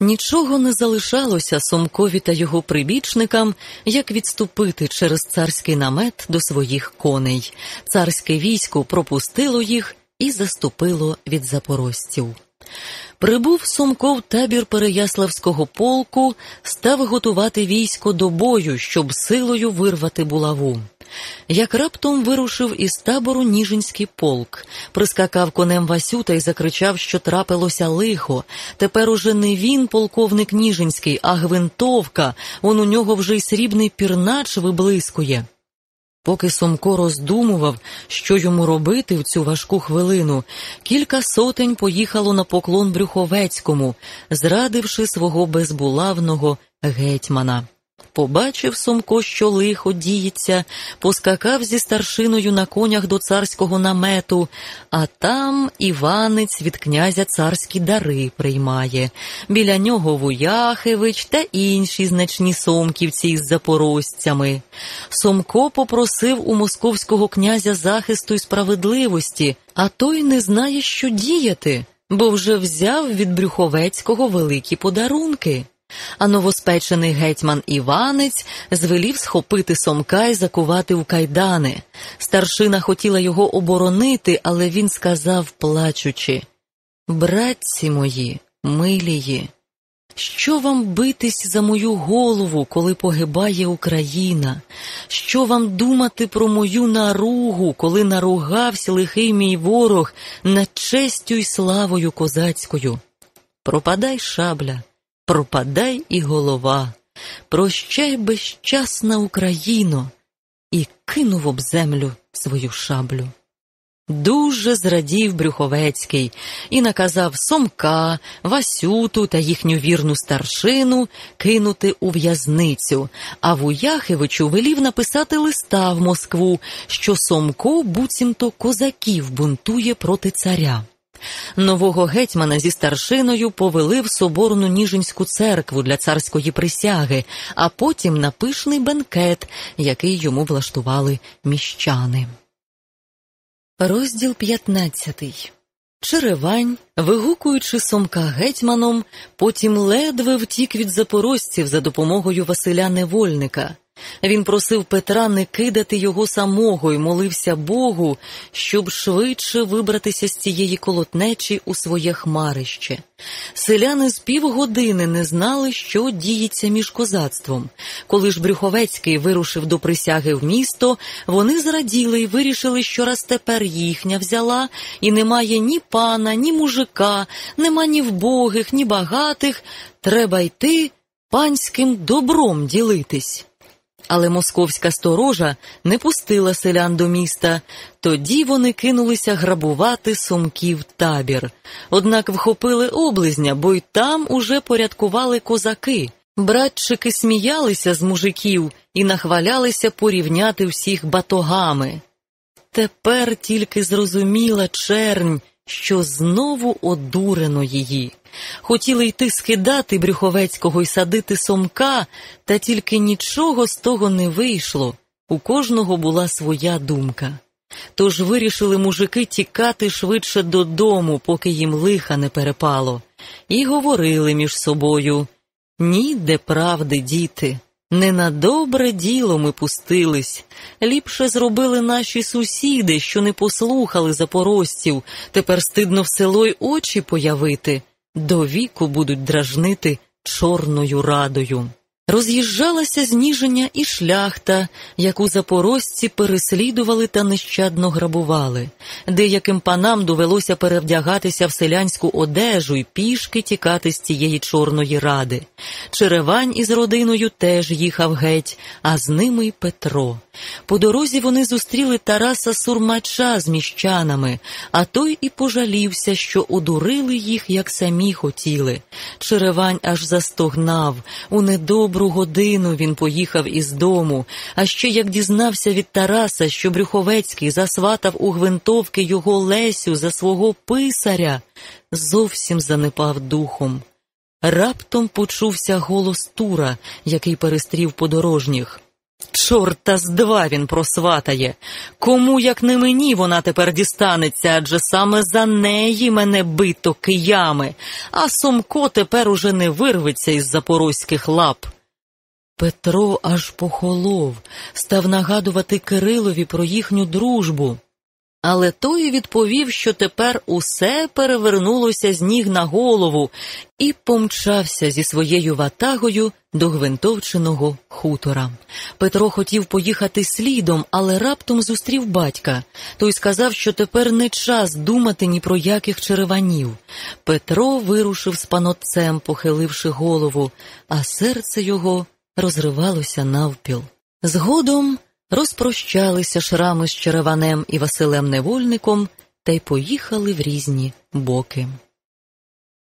Нічого не залишалося Сомкові та його прибічникам, як відступити через царський намет до своїх коней. Царське військо пропустило їх і заступило від запорожців. Прибув Сумко в табір Переяславського полку, став готувати військо до бою, щоб силою вирвати булаву. Як раптом вирушив із табору Ніжинський полк, прискакав конем Васюта і закричав, що трапилося лихо. Тепер уже не він, полковник Ніжинський, а гвинтовка. Он у нього вже й срібний пірнач виблискує. Поки Сомко роздумував, що йому робити в цю важку хвилину, кілька сотень поїхало на поклон Брюховецькому, зрадивши свого безбулавного гетьмана. Побачив Сомко, що лихо діється, поскакав зі старшиною на конях до царського намету, а там Іванець від князя царські дари приймає. Біля нього Вуяхевич та інші значні сомківці із запорожцями. Сомко попросив у московського князя захисту й справедливості, а той не знає, що діяти, бо вже взяв від Брюховецького великі подарунки а новоспечений гетьман Іванець звелів схопити Сомка і закувати у кайдани. Старшина хотіла його оборонити, але він сказав, плачучи Братці мої, милії, що вам битись за мою голову, коли погибає Україна? Що вам думати про мою наругу, коли наругався лихий мій ворог над честю й славою козацькою? Пропадай шабля пропадай і голова, прощай безчасна Україно, і кинув об землю свою шаблю. Дуже зрадів Брюховецький і наказав Сомка, Васюту та їхню вірну старшину кинути у в'язницю, а Вуяхевичу велів написати листа в Москву, що Сомко буцімто козаків бунтує проти царя. Нового гетьмана зі старшиною повели в соборну Ніжинську церкву для царської присяги, а потім на пишний бенкет, який йому влаштували міщани. Розділ 15 Черевань, вигукуючи сомка гетьманом, потім ледве втік від запорожців за допомогою Василя Невольника. Він просив Петра не кидати його самого і молився Богу, щоб швидше вибратися з цієї колотнечі у своє хмарище. Селяни з півгодини не знали, що діється між козацтвом. Коли ж Брюховецький вирушив до присяги в місто, вони зраділи і вирішили, що раз тепер їхня взяла, і немає ні пана, ні мужика, нема ні вбогих, ні багатих. Треба йти панським добром ділитись. Але московська сторожа не пустила селян до міста. Тоді вони кинулися грабувати сумків табір. Однак вхопили облизня, бо й там уже порядкували козаки. Братчики сміялися з мужиків і нахвалялися порівняти всіх батогами. Тепер тільки зрозуміла чернь, що знову одурено її. Хотіли йти скидати Брюховецького і садити сомка, та тільки нічого з того не вийшло. У кожного була своя думка. Тож вирішили мужики тікати швидше додому, поки їм лиха не перепало, і говорили між собою ніде правди, діти. Не на добре діло ми пустились. Ліпше зробили наші сусіди, що не послухали запорожців. Тепер стидно в село й очі появити. До віку будуть дражнити чорною радою. Роз'їжджалася зніження і шляхта, яку запорожці переслідували та нещадно грабували. Деяким панам довелося перевдягатися в селянську одежу і пішки тікати з цієї чорної ради. Черевань із родиною теж їхав геть, а з ними й Петро. По дорозі вони зустріли Тараса Сурмача з міщанами, а той і пожалівся, що одурили їх, як самі хотіли. Черевань аж застогнав у недобру годину він поїхав із дому, а ще як дізнався від Тараса, що Брюховецький засватав у гвинтовки його Лесю за свого писаря, зовсім занепав духом. Раптом почувся голос Тура, який перестрів подорожніх. Чорта з два він просватає. Кому, як не мені, вона тепер дістанеться, адже саме за неї мене бито киями, а Сомко тепер уже не вирветься із запорозьких лап. Петро аж похолов, став нагадувати Кирилові про їхню дружбу. Але той відповів, що тепер усе перевернулося з ніг на голову, і помчався зі своєю ватагою до Гвинтовчиного хутора. Петро хотів поїхати слідом, але раптом зустрів батька. Той сказав, що тепер не час думати ні про яких череванів. Петро вирушив з панотцем, похиливши голову, а серце його розривалося навпіл. Згодом розпрощалися шрами з Череванем і Василем Невольником та й поїхали в різні боки.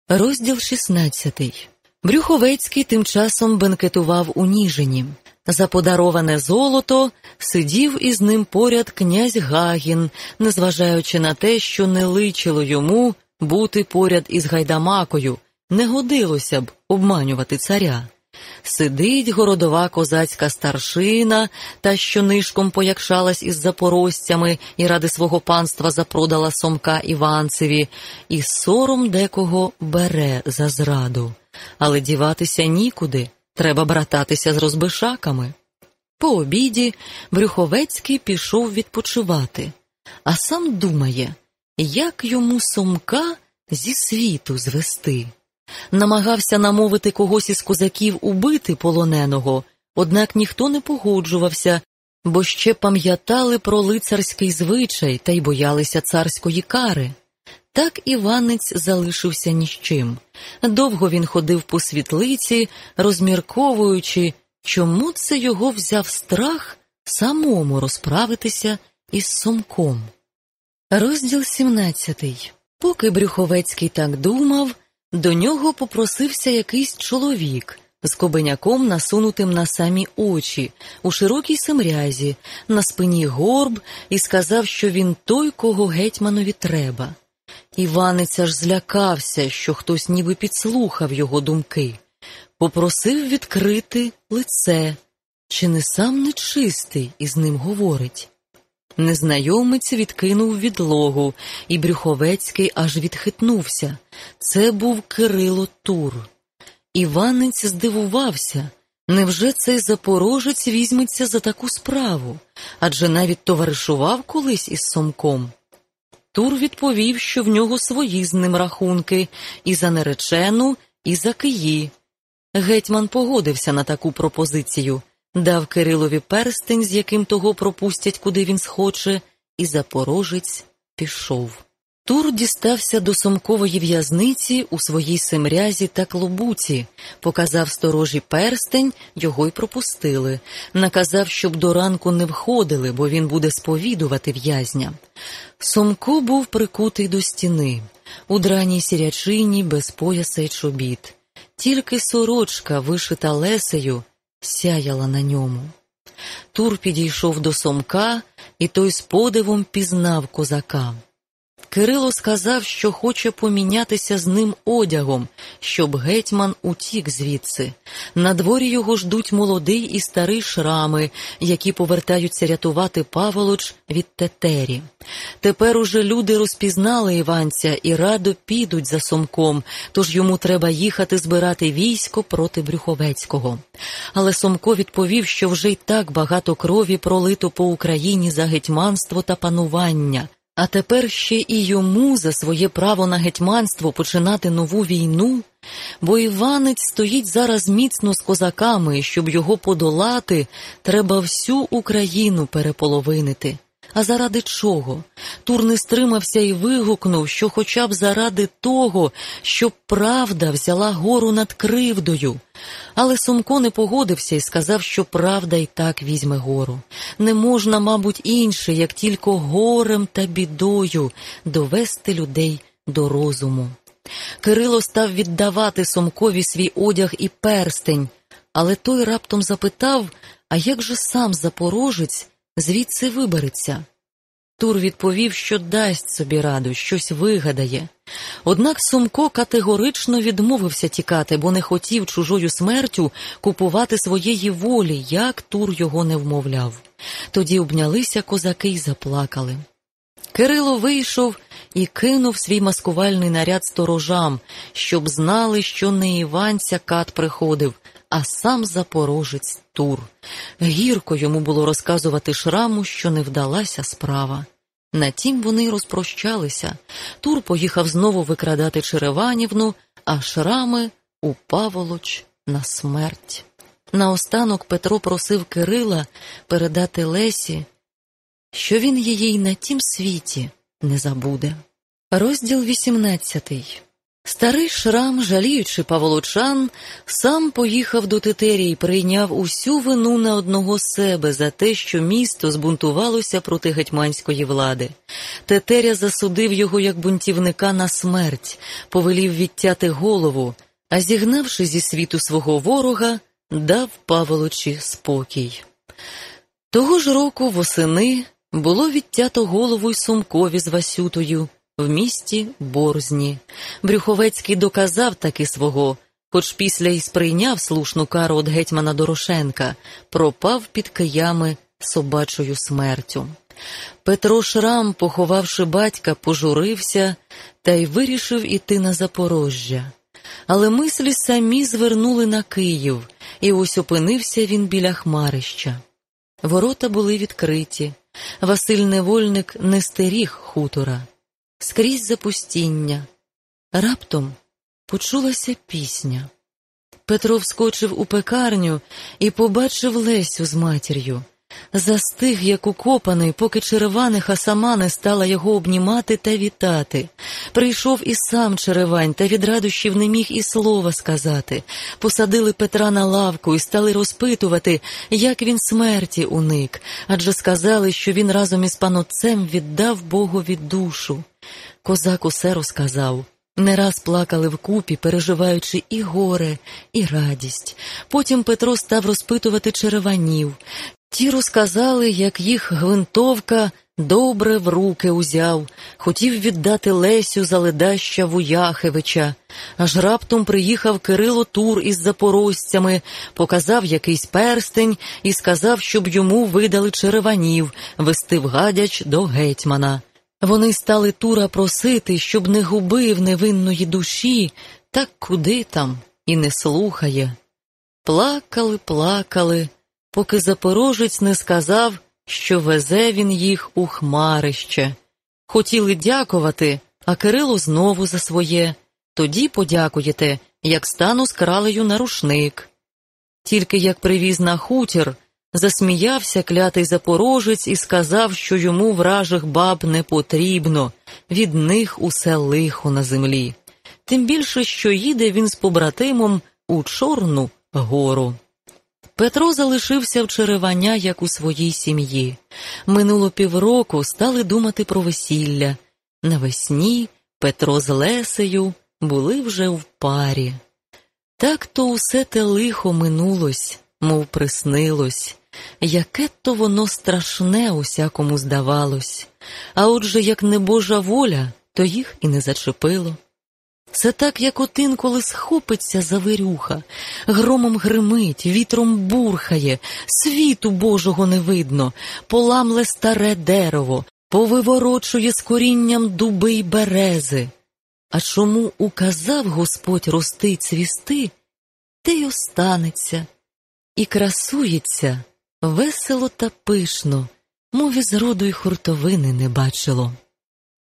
Розділ 16 Брюховецький тим часом бенкетував у Ніжині. За подароване золото сидів із ним поряд князь Гагін, незважаючи на те, що не личило йому бути поряд із гайдамакою, не годилося б обманювати царя. Сидить городова козацька старшина, та що нишком поякшалась із запорожцями і ради свого панства запродала Сомка Іванцеві, і сором декого бере за зраду. Але діватися нікуди, треба брататися з розбишаками. По обіді Брюховецький пішов відпочивати, а сам думає, як йому Сомка зі світу звести намагався намовити когось із козаків убити полоненого, однак ніхто не погоджувався, бо ще пам'ятали про лицарський звичай та й боялися царської кари. Так Іванець залишився ні з чим. Довго він ходив по світлиці, розмірковуючи, чому це його взяв страх самому розправитися із сомком. Розділ 17 Поки Брюховецький так думав, до нього попросився якийсь чоловік з кобеняком, насунутим на самі очі, у широкій семрязі, на спині горб, і сказав, що він той, кого гетьманові треба. Іванець аж злякався, що хтось ніби підслухав його думки, попросив відкрити лице, чи не сам нечистий із ним говорить. Незнайомець відкинув відлогу, і Брюховецький аж відхитнувся. Це був Кирило Тур. Іванець здивувався. Невже цей запорожець візьметься за таку справу? Адже навіть товаришував колись із Сомком. Тур відповів, що в нього свої з ним рахунки, і за наречену, і за Киї. Гетьман погодився на таку пропозицію дав Кирилові перстень, з яким того пропустять, куди він схоче, і запорожець пішов. Тур дістався до сумкової в'язниці у своїй семрязі та клобуці, показав сторожі перстень, його й пропустили, наказав, щоб до ранку не входили, бо він буде сповідувати в'язня. Сумко був прикутий до стіни, у драній сірячині без пояса й чобіт. Тільки сорочка, вишита лесею, сяяла на ньому. Тур підійшов до Сомка, і той з подивом пізнав козака. Кирило сказав, що хоче помінятися з ним одягом, щоб гетьман утік звідси. На дворі його ждуть молодий і старий шрами, які повертаються рятувати Паволоч від тетері. Тепер уже люди розпізнали Іванця і радо підуть за Сомком, тож йому треба їхати збирати військо проти Брюховецького. Але Сомко відповів, що вже й так багато крові пролито по Україні за гетьманство та панування. А тепер ще і йому за своє право на гетьманство починати нову війну, бо Іванець стоїть зараз міцно з козаками, і щоб його подолати, треба всю Україну переполовинити. А заради чого? Тур не стримався і вигукнув, що хоча б заради того, щоб правда взяла гору над кривдою. Але Сумко не погодився і сказав, що правда і так візьме гору. Не можна, мабуть, інше, як тільки горем та бідою довести людей до розуму. Кирило став віддавати Сомкові свій одяг і перстень, але той раптом запитав, а як же сам запорожець звідси вибереться? Тур відповів, що дасть собі раду, щось вигадає. Однак Сумко категорично відмовився тікати, бо не хотів чужою смертю купувати своєї волі, як Тур його не вмовляв. Тоді обнялися козаки й заплакали. Кирило вийшов і кинув свій маскувальний наряд сторожам, щоб знали, що не Іванця кат приходив, а сам запорожець Тур. Гірко йому було розказувати шраму, що не вдалася справа. На тім вони розпрощалися. Тур поїхав знову викрадати Череванівну, а шрами у Паволоч на смерть. Наостанок Петро просив Кирила передати Лесі, що він її й на тім світі не забуде. Розділ вісімнадцятий Старий Шрам, жаліючи Паволочан, сам поїхав до Тетерії і прийняв усю вину на одного себе за те, що місто збунтувалося проти гетьманської влади. Тетеря засудив його як бунтівника на смерть, повелів відтяти голову, а зігнавши зі світу свого ворога, дав Паволочі спокій. Того ж року восени було відтято голову й сумкові з Васютою в місті Борзні. Брюховецький доказав таки свого, хоч після й сприйняв слушну кару від гетьмана Дорошенка, пропав під киями собачою смертю. Петро Шрам, поховавши батька, пожурився та й вирішив іти на Запорожжя. Але мислі самі звернули на Київ, і ось опинився він біля Хмарища. Ворота були відкриті. Василь Невольник не стеріг хутора скрізь запустіння. Раптом почулася пісня. Петро вскочив у пекарню і побачив Лесю з матір'ю. Застиг, як укопаний, поки череваниха сама не стала його обнімати та вітати. Прийшов і сам Черевань, та від радощів не міг і слова сказати. Посадили Петра на лавку і стали розпитувати, як він смерті уник, адже сказали, що він разом із панотцем віддав Богові душу. Козак усе розказав. Не раз плакали вкупі, переживаючи і горе, і радість. Потім Петро став розпитувати череванів. Ті розказали, як їх гвинтовка добре в руки узяв, хотів віддати Лесю за ледаща Вуяхевича. Аж раптом приїхав Кирило Тур із запорожцями, показав якийсь перстень і сказав, щоб йому видали череванів, вести в гадяч до гетьмана. Вони стали Тура просити, щоб не губив невинної душі, так куди там і не слухає. Плакали, плакали, поки запорожець не сказав, що везе він їх у хмарище. Хотіли дякувати, а Кирило знову за своє. Тоді подякуєте, як стану з кралею на рушник. Тільки як привіз на хутір, Засміявся клятий запорожець і сказав, що йому вражих баб не потрібно, від них усе лихо на землі, тим більше, що їде він з побратимом у Чорну гору. Петро залишився в Череваня, як у своїй сім'ї. Минуло півроку, стали думати про весілля. Навесні Петро з Лесею були вже в парі. Так то усе те лихо минулось, мов приснилось, яке то воно страшне усякому здавалось, а отже, як не Божа воля, то їх і не зачепило. Це так, як один, коли схопиться завирюха, громом гримить, вітром бурхає, світу Божого не видно, поламле старе дерево, повиворочує з корінням дуби й берези. А чому указав Господь рости цвісти, те й останеться, і красується весело та пишно, мов із роду й хуртовини не бачило.